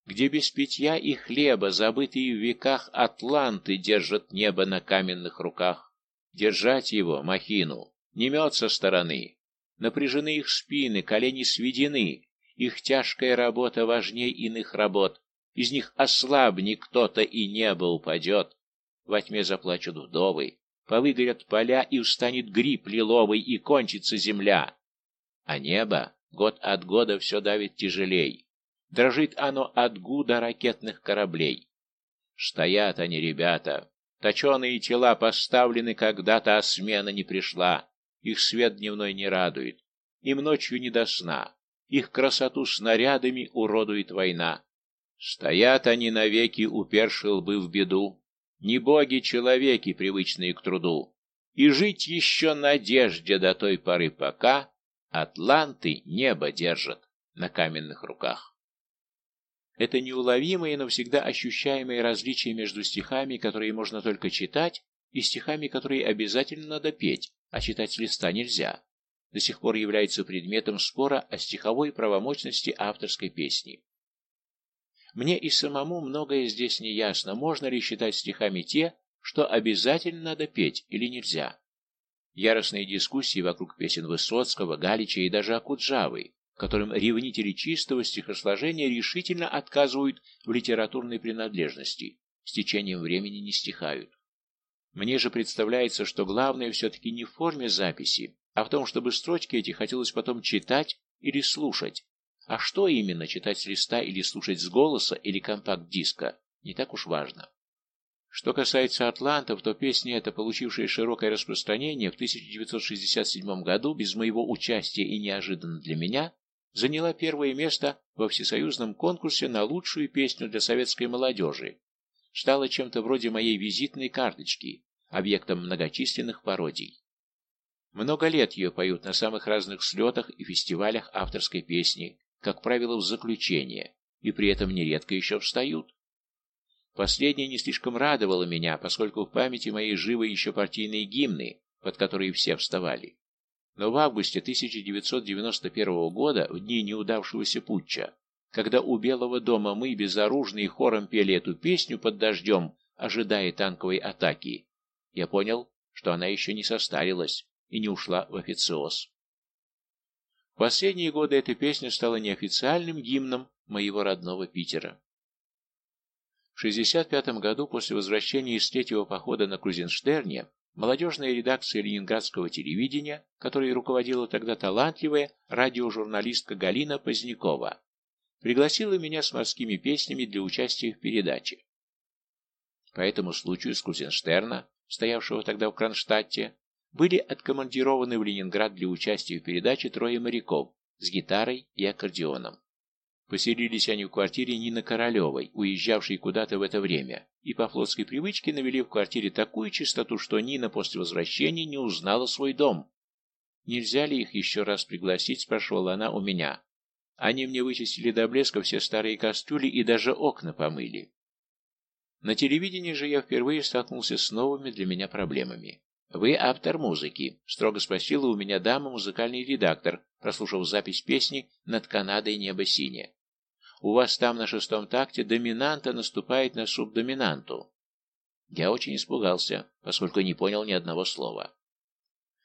Где без питья и хлеба, забытые в веках, Атланты держат небо на каменных руках. Держать его, махину, не мет со стороны, Напряжены их спины, колени сведены, Их тяжкая работа важней иных работ, Из них ослабни кто-то и небо упадет. Во тьме заплачут вдовы, повыгорят поля, и устанет гриб лиловый, и кончится земля. А небо год от года все давит тяжелей. Дрожит оно от гуда ракетных кораблей. Стоят они, ребята, точеные тела поставлены когда-то, а смена не пришла. Их свет дневной не радует, им ночью не до сна. Их красоту снарядами уродует война. Стоят они навеки, уперши лбы в беду, не боги-человеки, привычные к труду, и жить еще надежде до той поры, пока атланты небо держат на каменных руках. Это неуловимое, но всегда ощущаемое различие между стихами, которые можно только читать, и стихами, которые обязательно надо петь, а читать с листа нельзя, до сих пор является предметом спора о стиховой правомочности авторской песни. Мне и самому многое здесь не ясно, можно ли считать стихами те, что обязательно надо петь или нельзя. Яростные дискуссии вокруг песен Высоцкого, Галича и даже Акуджавы, которым ревнители чистого стихосложения решительно отказывают в литературной принадлежности, с течением времени не стихают. Мне же представляется, что главное все-таки не в форме записи, а в том, чтобы строчки эти хотелось потом читать или слушать, а что именно, читать с листа или слушать с голоса или компакт-диска, не так уж важно. Что касается атлантов, то песня эта, получившая широкое распространение в 1967 году без моего участия и неожиданно для меня, заняла первое место во всесоюзном конкурсе на лучшую песню для советской молодежи, стала чем-то вроде моей визитной карточки, объектом многочисленных пародий. Много лет ее поют на самых разных слетах и фестивалях авторской песни, как правило, в заключение, и при этом нередко еще встают. Последнее не слишком радовало меня, поскольку в памяти моей живы еще партийные гимны, под которые все вставали. Но в августе 1991 года, в дни неудавшегося путча, когда у Белого дома мы, безоружные, хором пели эту песню под дождем, ожидая танковой атаки, я понял, что она еще не состарилась и не ушла в официоз. В последние годы эта песня стала неофициальным гимном моего родного Питера. В 1965 году, после возвращения из третьего похода на Крузенштерне, молодежная редакция ленинградского телевидения, которой руководила тогда талантливая радиожурналистка Галина Позднякова, пригласила меня с морскими песнями для участия в передаче. По этому случаю с Крузенштерна, стоявшего тогда в Кронштадте, были откомандированы в Ленинград для участия в передаче трое моряков с гитарой и аккордеоном. Поселились они в квартире Нины Королевой, уезжавшей куда-то в это время, и по флотской привычке навели в квартире такую чистоту, что Нина после возвращения не узнала свой дом. «Нельзя ли их еще раз пригласить?» – спрашивала она у меня. Они мне вычистили до блеска все старые кастрюли и даже окна помыли. На телевидении же я впервые столкнулся с новыми для меня проблемами. «Вы автор музыки?» — строго спросила у меня дама, музыкальный редактор, прослушав запись песни «Над Канадой небо синее». «У вас там на шестом такте доминанта наступает на субдоминанту». Я очень испугался, поскольку не понял ни одного слова.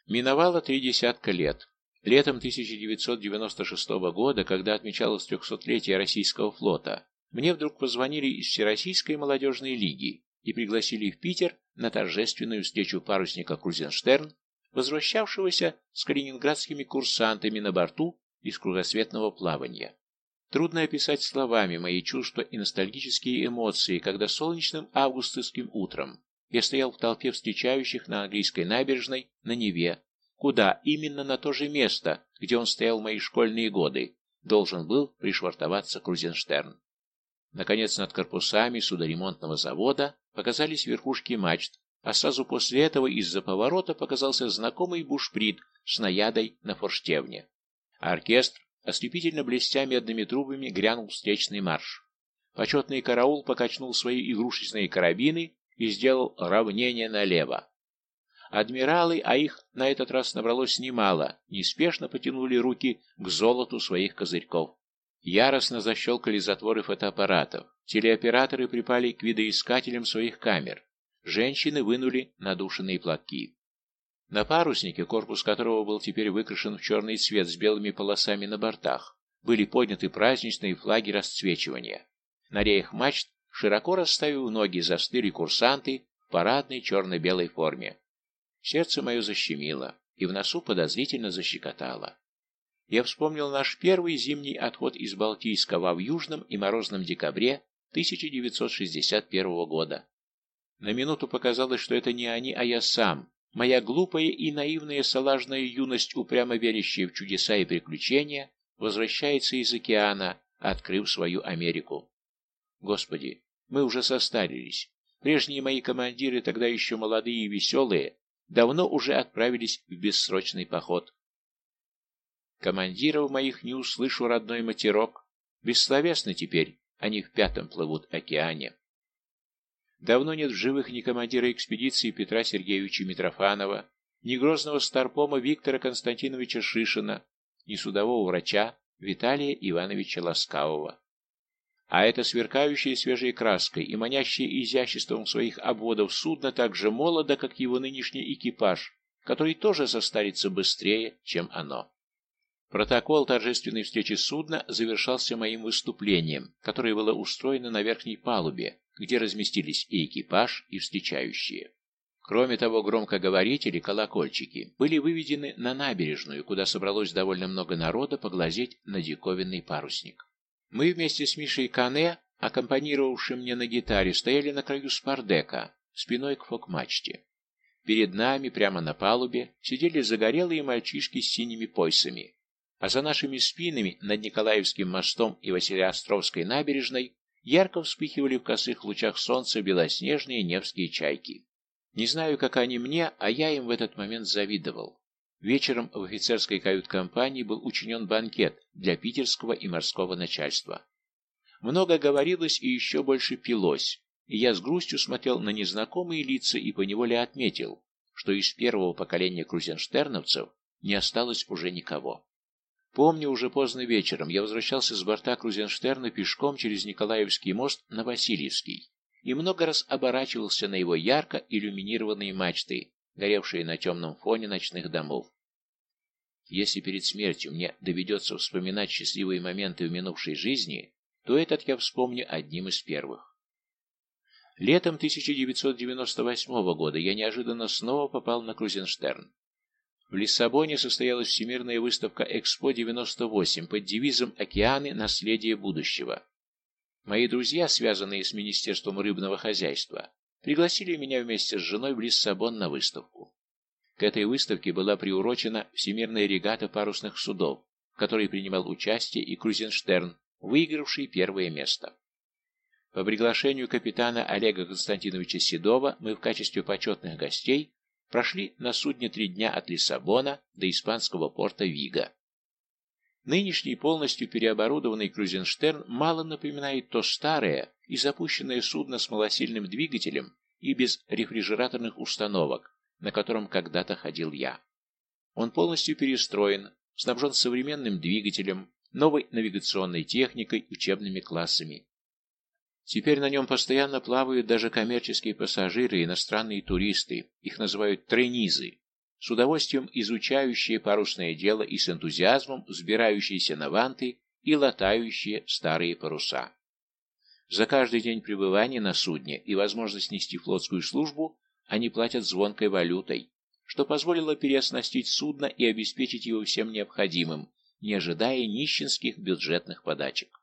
Миновало три десятка лет. Летом 1996 года, когда отмечалось трехсотлетие российского флота, мне вдруг позвонили из Всероссийской молодежной лиги и пригласили в Питер на торжественную встречу парусника Крузенштерн, возвращавшегося с калининградскими курсантами на борту из кругосветного плавания. Трудно описать словами мои чувства и ностальгические эмоции, когда солнечным августовским утром я стоял в толпе встречающих на английской набережной на Неве, куда именно на то же место, где он стоял в мои школьные годы, должен был пришвартоваться Крузенштерн. Наконец, над корпусами судоремонтного завода показались верхушки мачт, а сразу после этого из-за поворота показался знакомый бушприт с наядой на форштевне. А оркестр, ослепительно блестя медными трубами, грянул встречный марш. Почетный караул покачнул свои игрушечные карабины и сделал равнение налево. Адмиралы, а их на этот раз набралось немало, неспешно потянули руки к золоту своих козырьков. Яростно защелкали затворы фотоаппаратов. Телеоператоры припали к видоискателям своих камер. Женщины вынули надушенные платки. На паруснике, корпус которого был теперь выкрашен в черный цвет с белыми полосами на бортах, были подняты праздничные флаги расцвечивания. На реях мачт, широко расставив ноги, застыли курсанты в парадной черно-белой форме. Сердце мое защемило, и в носу подозрительно защекотало. Я вспомнил наш первый зимний отход из Балтийского в южном и морозном декабре 1961 года. На минуту показалось, что это не они, а я сам, моя глупая и наивная салажная юность, упрямо верящая в чудеса и приключения, возвращается из океана, открыв свою Америку. Господи, мы уже состарились. Прежние мои командиры, тогда еще молодые и веселые, давно уже отправились в бессрочный поход. Командиров моих не услышу родной матерок. Бессловесны теперь, они в пятом плывут океане. Давно нет в живых ни командира экспедиции Петра Сергеевича Митрофанова, ни грозного старпома Виктора Константиновича Шишина, ни судового врача Виталия Ивановича Ласкавого. А это сверкающее свежей краской и манящее изяществом своих обводов судно так же молодо, как его нынешний экипаж, который тоже состарится быстрее, чем оно. Протокол торжественной встречи судна завершался моим выступлением, которое было устроено на верхней палубе, где разместились и экипаж, и встречающие. Кроме того, громкоговорители, колокольчики были выведены на набережную, куда собралось довольно много народа поглазеть на диковинный парусник. Мы вместе с Мишей Кане, аккомпанировавшим мне на гитаре, стояли на краю спардека, спиной к фок-мачте. Перед нами, прямо на палубе, сидели загорелые мальчишки с синими поясами, а за нашими спинами над Николаевским мостом и Василиостровской набережной ярко вспыхивали в косых лучах солнца белоснежные невские чайки. Не знаю, как они мне, а я им в этот момент завидовал. Вечером в офицерской кают-компании был учинен банкет для питерского и морского начальства. Много говорилось и еще больше пилось, и я с грустью смотрел на незнакомые лица и поневоле отметил, что из первого поколения крузенштерновцев не осталось уже никого. Помню, уже поздно вечером я возвращался с борта Крузенштерна пешком через Николаевский мост на Васильевский и много раз оборачивался на его ярко иллюминированные мачты, горевшие на темном фоне ночных домов. Если перед смертью мне доведется вспоминать счастливые моменты в минувшей жизни, то этот я вспомню одним из первых. Летом 1998 года я неожиданно снова попал на Крузенштерн. В Лиссабоне состоялась Всемирная выставка «Экспо-98» под девизом «Океаны. Наследие будущего». Мои друзья, связанные с Министерством рыбного хозяйства, пригласили меня вместе с женой в Лиссабон на выставку. К этой выставке была приурочена Всемирная регата парусных судов, в которой принимал участие и Крузенштерн, выигравший первое место. По приглашению капитана Олега Константиновича Седова мы в качестве почетных гостей прошли на судне три дня от Лиссабона до испанского порта Вига. Нынешний полностью переоборудованный Крузенштерн мало напоминает то старое и запущенное судно с малосильным двигателем и без рефрижераторных установок, на котором когда-то ходил я. Он полностью перестроен, снабжен современным двигателем, новой навигационной техникой, учебными классами. Теперь на нем постоянно плавают даже коммерческие пассажиры и иностранные туристы, их называют тренизы, с удовольствием изучающие парусное дело и с энтузиазмом взбирающиеся на ванты и латающие старые паруса. За каждый день пребывания на судне и возможность нести флотскую службу они платят звонкой валютой, что позволило переоснастить судно и обеспечить его всем необходимым, не ожидая нищенских бюджетных подачек.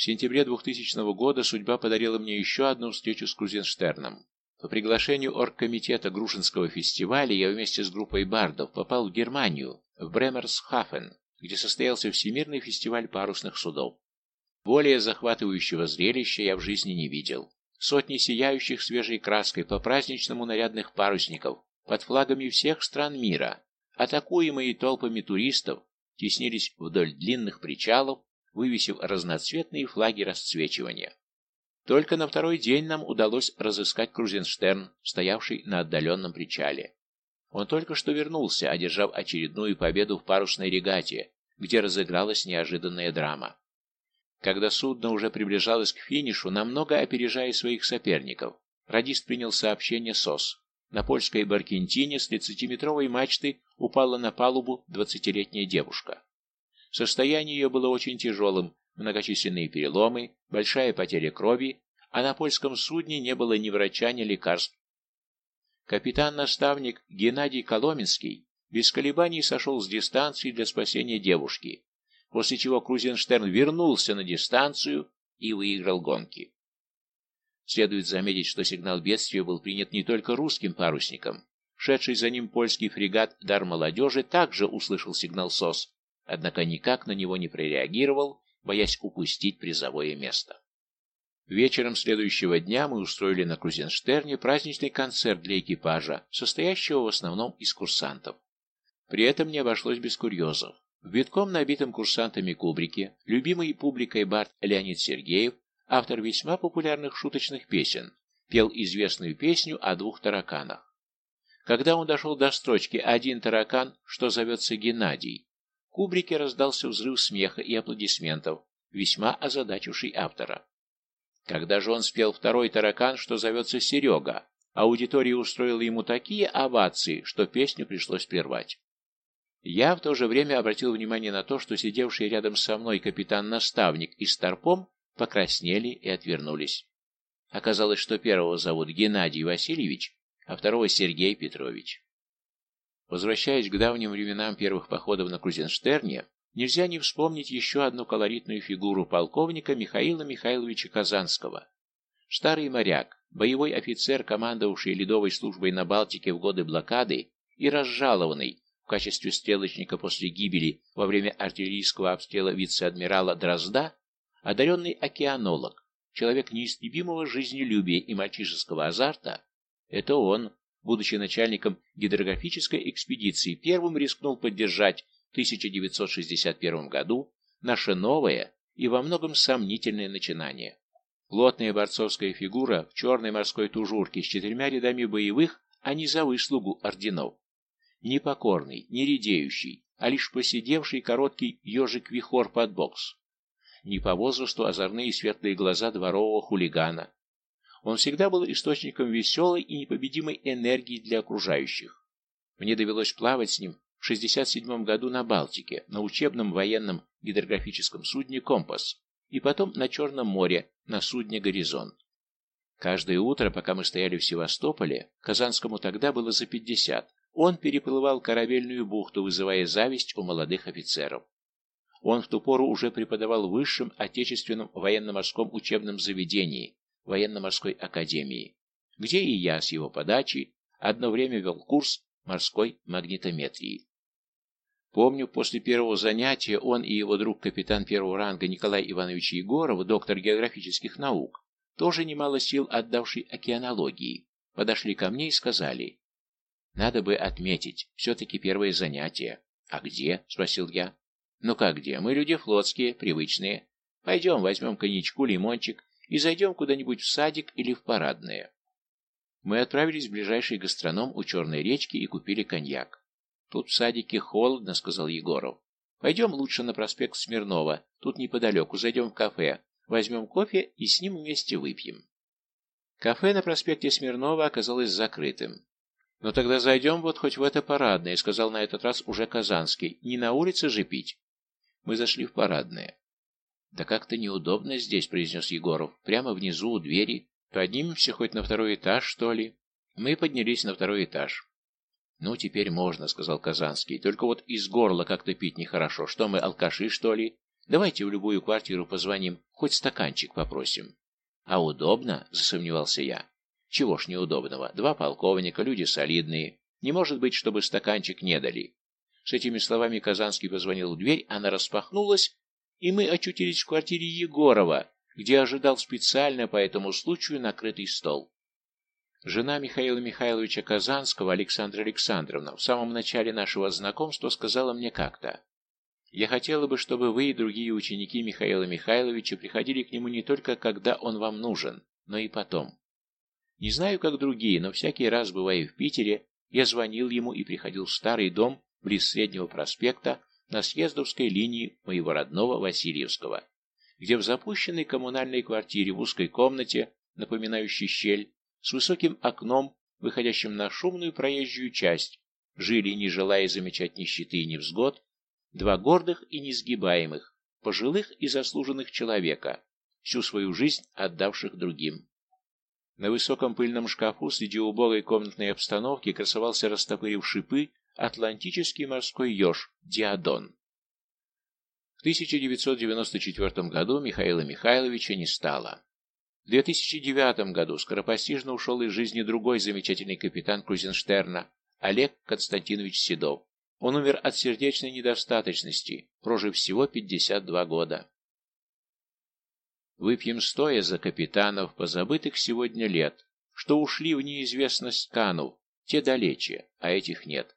В сентябре 2000 года судьба подарила мне еще одну встречу с Крузенштерном. По приглашению оргкомитета Грушинского фестиваля я вместе с группой бардов попал в Германию, в Бремерсхафен, где состоялся Всемирный фестиваль парусных судов. Более захватывающего зрелища я в жизни не видел. Сотни сияющих свежей краской по-праздничному нарядных парусников под флагами всех стран мира, атакуемые толпами туристов, теснились вдоль длинных причалов, вывесив разноцветные флаги расцвечивания. Только на второй день нам удалось разыскать Крузенштерн, стоявший на отдаленном причале. Он только что вернулся, одержав очередную победу в парусной регате, где разыгралась неожиданная драма. Когда судно уже приближалось к финишу, намного опережая своих соперников, радист принял сообщение СОС. На польской Баркентине с 30-метровой мачты упала на палубу двадцатилетняя девушка. Состояние ее было очень тяжелым, многочисленные переломы, большая потеря крови, а на польском судне не было ни врача, ни лекарств. Капитан-наставник Геннадий Коломенский без колебаний сошел с дистанции для спасения девушки, после чего Крузенштерн вернулся на дистанцию и выиграл гонки. Следует заметить, что сигнал бедствия был принят не только русским парусником. Шедший за ним польский фрегат «Дар молодежи» также услышал сигнал СОС однако никак на него не прореагировал, боясь упустить призовое место. Вечером следующего дня мы устроили на Крузенштерне праздничный концерт для экипажа, состоящего в основном из курсантов. При этом не обошлось без курьезов. В битком набитом курсантами кубрике, любимый публикой бард Леонид Сергеев, автор весьма популярных шуточных песен, пел известную песню о двух тараканах. Когда он дошел до строчки «Один таракан, что зовется Геннадий», кубрике раздался взрыв смеха и аплодисментов, весьма озадачивший автора. Когда же он спел второй таракан, что зовется Серега, аудитория устроила ему такие овации, что песню пришлось прервать. Я в то же время обратил внимание на то, что сидевший рядом со мной капитан-наставник и старпом покраснели и отвернулись. Оказалось, что первого зовут Геннадий Васильевич, а второго Сергей Петрович. Возвращаясь к давним временам первых походов на Крузенштерне, нельзя не вспомнить еще одну колоритную фигуру полковника Михаила Михайловича Казанского. Старый моряк, боевой офицер, командовавший ледовой службой на Балтике в годы блокады и разжалованный в качестве стрелочника после гибели во время артиллерийского обстрела вице-адмирала Дрозда, одаренный океанолог, человек неистребимого жизнелюбия и мальчишеского азарта, это он, будучи начальником гидрографической экспедиции, первым рискнул поддержать в 1961 году наше новое и во многом сомнительное начинание. Плотная борцовская фигура в черной морской тужурке с четырьмя рядами боевых, а не за выслугу орденов. Непокорный, не редеющий, а лишь посидевший короткий ежик-вихор под бокс. Не по возрасту озорные светлые глаза дворового хулигана, он всегда был источником веселой и непобедимой энергии для окружающих. Мне довелось плавать с ним в 67 году на Балтике, на учебном военном гидрографическом судне «Компас», и потом на Черном море, на судне «Горизонт». Каждое утро, пока мы стояли в Севастополе, Казанскому тогда было за 50, он переплывал корабельную бухту, вызывая зависть у молодых офицеров. Он в ту пору уже преподавал в высшем отечественном военно-морском учебном заведении, военно-морской академии, где и я с его подачи одно время вел курс морской магнитометрии. Помню, после первого занятия он и его друг капитан первого ранга Николай Иванович Егоров, доктор географических наук, тоже немало сил отдавший океанологии, подошли ко мне и сказали, «Надо бы отметить, все-таки первое занятие». «А где?» — спросил я. «Ну как где? Мы люди флотские, привычные. Пойдем, возьмем коньячку, лимончик, и зайдем куда-нибудь в садик или в парадное. Мы отправились в ближайший гастроном у Черной речки и купили коньяк. Тут в садике холодно, сказал Егоров. Пойдем лучше на проспект Смирнова, тут неподалеку, зайдем в кафе. возьмем кофе и с ним вместе выпьем. Кафе на проспекте Смирнова оказалось закрытым. «Но тогда зайдем вот хоть в это парадное», — сказал на этот раз уже Казанский. «Не на улице же пить». Мы зашли в парадное. «Да как-то неудобно здесь», — произнес Егоров. «Прямо внизу, у двери. Поднимемся хоть на второй этаж, что ли?» Мы поднялись на второй этаж. «Ну, теперь можно», — сказал Казанский. «Только вот из горла как-то пить нехорошо. Что мы, алкаши, что ли? Давайте в любую квартиру позвоним, хоть стаканчик попросим». «А удобно?» — засомневался я. «Чего ж неудобного? Два полковника, люди солидные. Не может быть, чтобы стаканчик не дали». С этими словами Казанский позвонил в дверь, она распахнулась, и мы очутились в квартире Егорова, где ожидал специально по этому случаю накрытый стол. Жена Михаила Михайловича Казанского, Александра Александровна, в самом начале нашего знакомства сказала мне как-то, «Я хотела бы, чтобы вы и другие ученики Михаила Михайловича приходили к нему не только когда он вам нужен, но и потом. Не знаю, как другие, но всякий раз, бывая в Питере, я звонил ему и приходил в старый дом близ Среднего проспекта на съездовской линии моего родного Васильевского, где в запущенной коммунальной квартире в узкой комнате, напоминающей щель, с высоким окном, выходящим на шумную проезжую часть, жили, не желая замечать нищеты и невзгод, два гордых и несгибаемых, пожилых и заслуженных человека, всю свою жизнь отдавших другим. На высоком пыльном шкафу среди убогой комнатной обстановки красовался, растопырив шипы, атлантический морской еж Диадон. В 1994 году Михаила Михайловича не стало. В 2009 году скоропостижно ушел из жизни другой замечательный капитан Крузенштерна, Олег Константинович Седов. Он умер от сердечной недостаточности, прожив всего 52 года. Выпьем стоя за капитанов, позабытых сегодня лет, что ушли в неизвестность канув, те далече, а этих нет.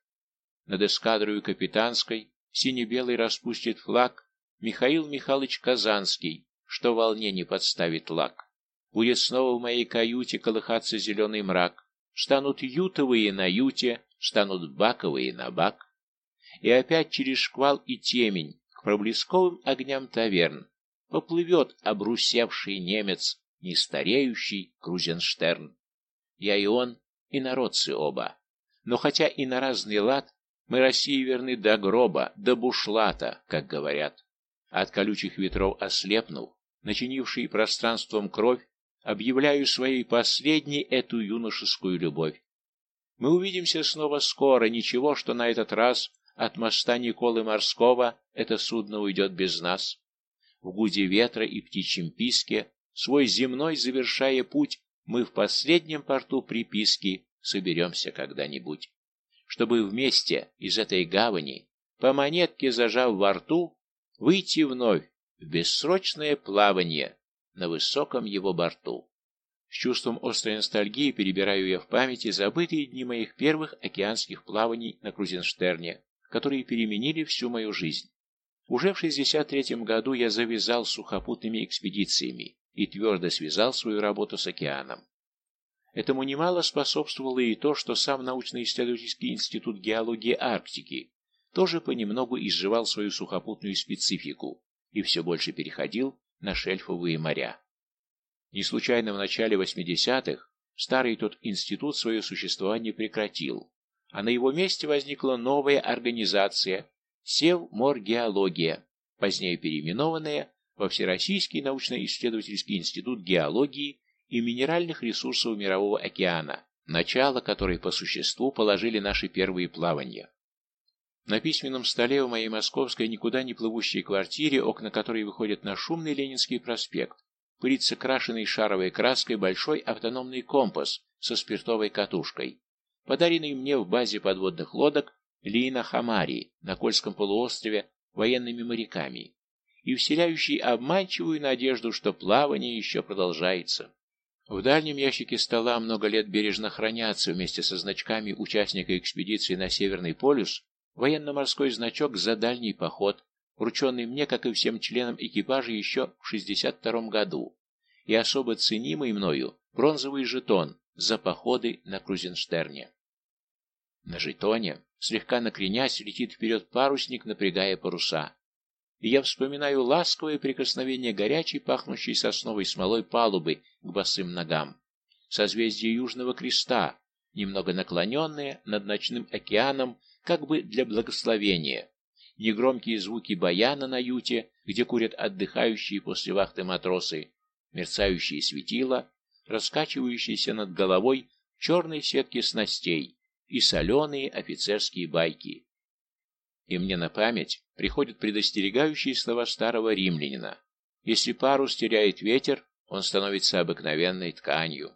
Над эскадрою капитанской сине-белый распустит флаг Михаил Михайлович Казанский, что волне не подставит лак. Будет снова в моей каюте колыхаться зеленый мрак. Станут ютовые на юте, станут баковые на бак. И опять через шквал и темень к проблесковым огням таверн поплывет обрусевший немец, нестареющий Крузенштерн. Я и он, и народцы оба. Но хотя и на разный лад, мы России верны до гроба, до бушлата, как говорят. От колючих ветров ослепнув, начинивший пространством кровь, объявляю своей последней эту юношескую любовь. Мы увидимся снова скоро, ничего, что на этот раз от моста Николы Морского это судно уйдет без нас. В гуде ветра и птичьем писке, свой земной завершая путь, мы в последнем порту приписки соберемся когда-нибудь, чтобы вместе из этой гавани, по монетке зажав во рту, выйти вновь в бессрочное плавание, на высоком его борту. С чувством острой ностальгии перебираю я в памяти забытые дни моих первых океанских плаваний на Крузенштерне, которые переменили всю мою жизнь. Уже в 63-м году я завязал сухопутными экспедициями и твердо связал свою работу с океаном. Этому немало способствовало и то, что сам научно-исследовательский институт геологии Арктики тоже понемногу изживал свою сухопутную специфику и все больше переходил на шельфовые моря. Не случайно в начале 80-х старый тот институт свое существование прекратил, а на его месте возникла новая организация Севморгеология, позднее переименованная во Всероссийский научно-исследовательский институт геологии и минеральных ресурсов Мирового океана, начало которой по существу положили наши первые плавания. На письменном столе в моей московской никуда не плывущей квартире, окна которой выходят на шумный Ленинский проспект, пылится крашеный шаровой краской большой автономный компас со спиртовой катушкой, подаренный мне в базе подводных лодок Лина Хамари на Кольском полуострове военными моряками и вселяющий обманчивую надежду, что плавание еще продолжается. В дальнем ящике стола много лет бережно хранятся вместе со значками участника экспедиции на Северный полюс военно-морской значок за дальний поход, врученный мне, как и всем членам экипажа, еще в 62 году, и особо ценимый мною бронзовый жетон за походы на Крузенштерне. На жетоне, слегка накренясь, летит вперед парусник, напрягая паруса. И я вспоминаю ласковое прикосновение горячей, пахнущей сосновой смолой палубы к босым ногам, созвездие Южного Креста, немного наклоненное над ночным океаном, как бы для благословения, негромкие звуки баяна на юте, где курят отдыхающие после вахты матросы, мерцающие светила, раскачивающиеся над головой черные сетки снастей и соленые офицерские байки. И мне на память приходят предостерегающие слова старого римлянина. Если парус теряет ветер, он становится обыкновенной тканью.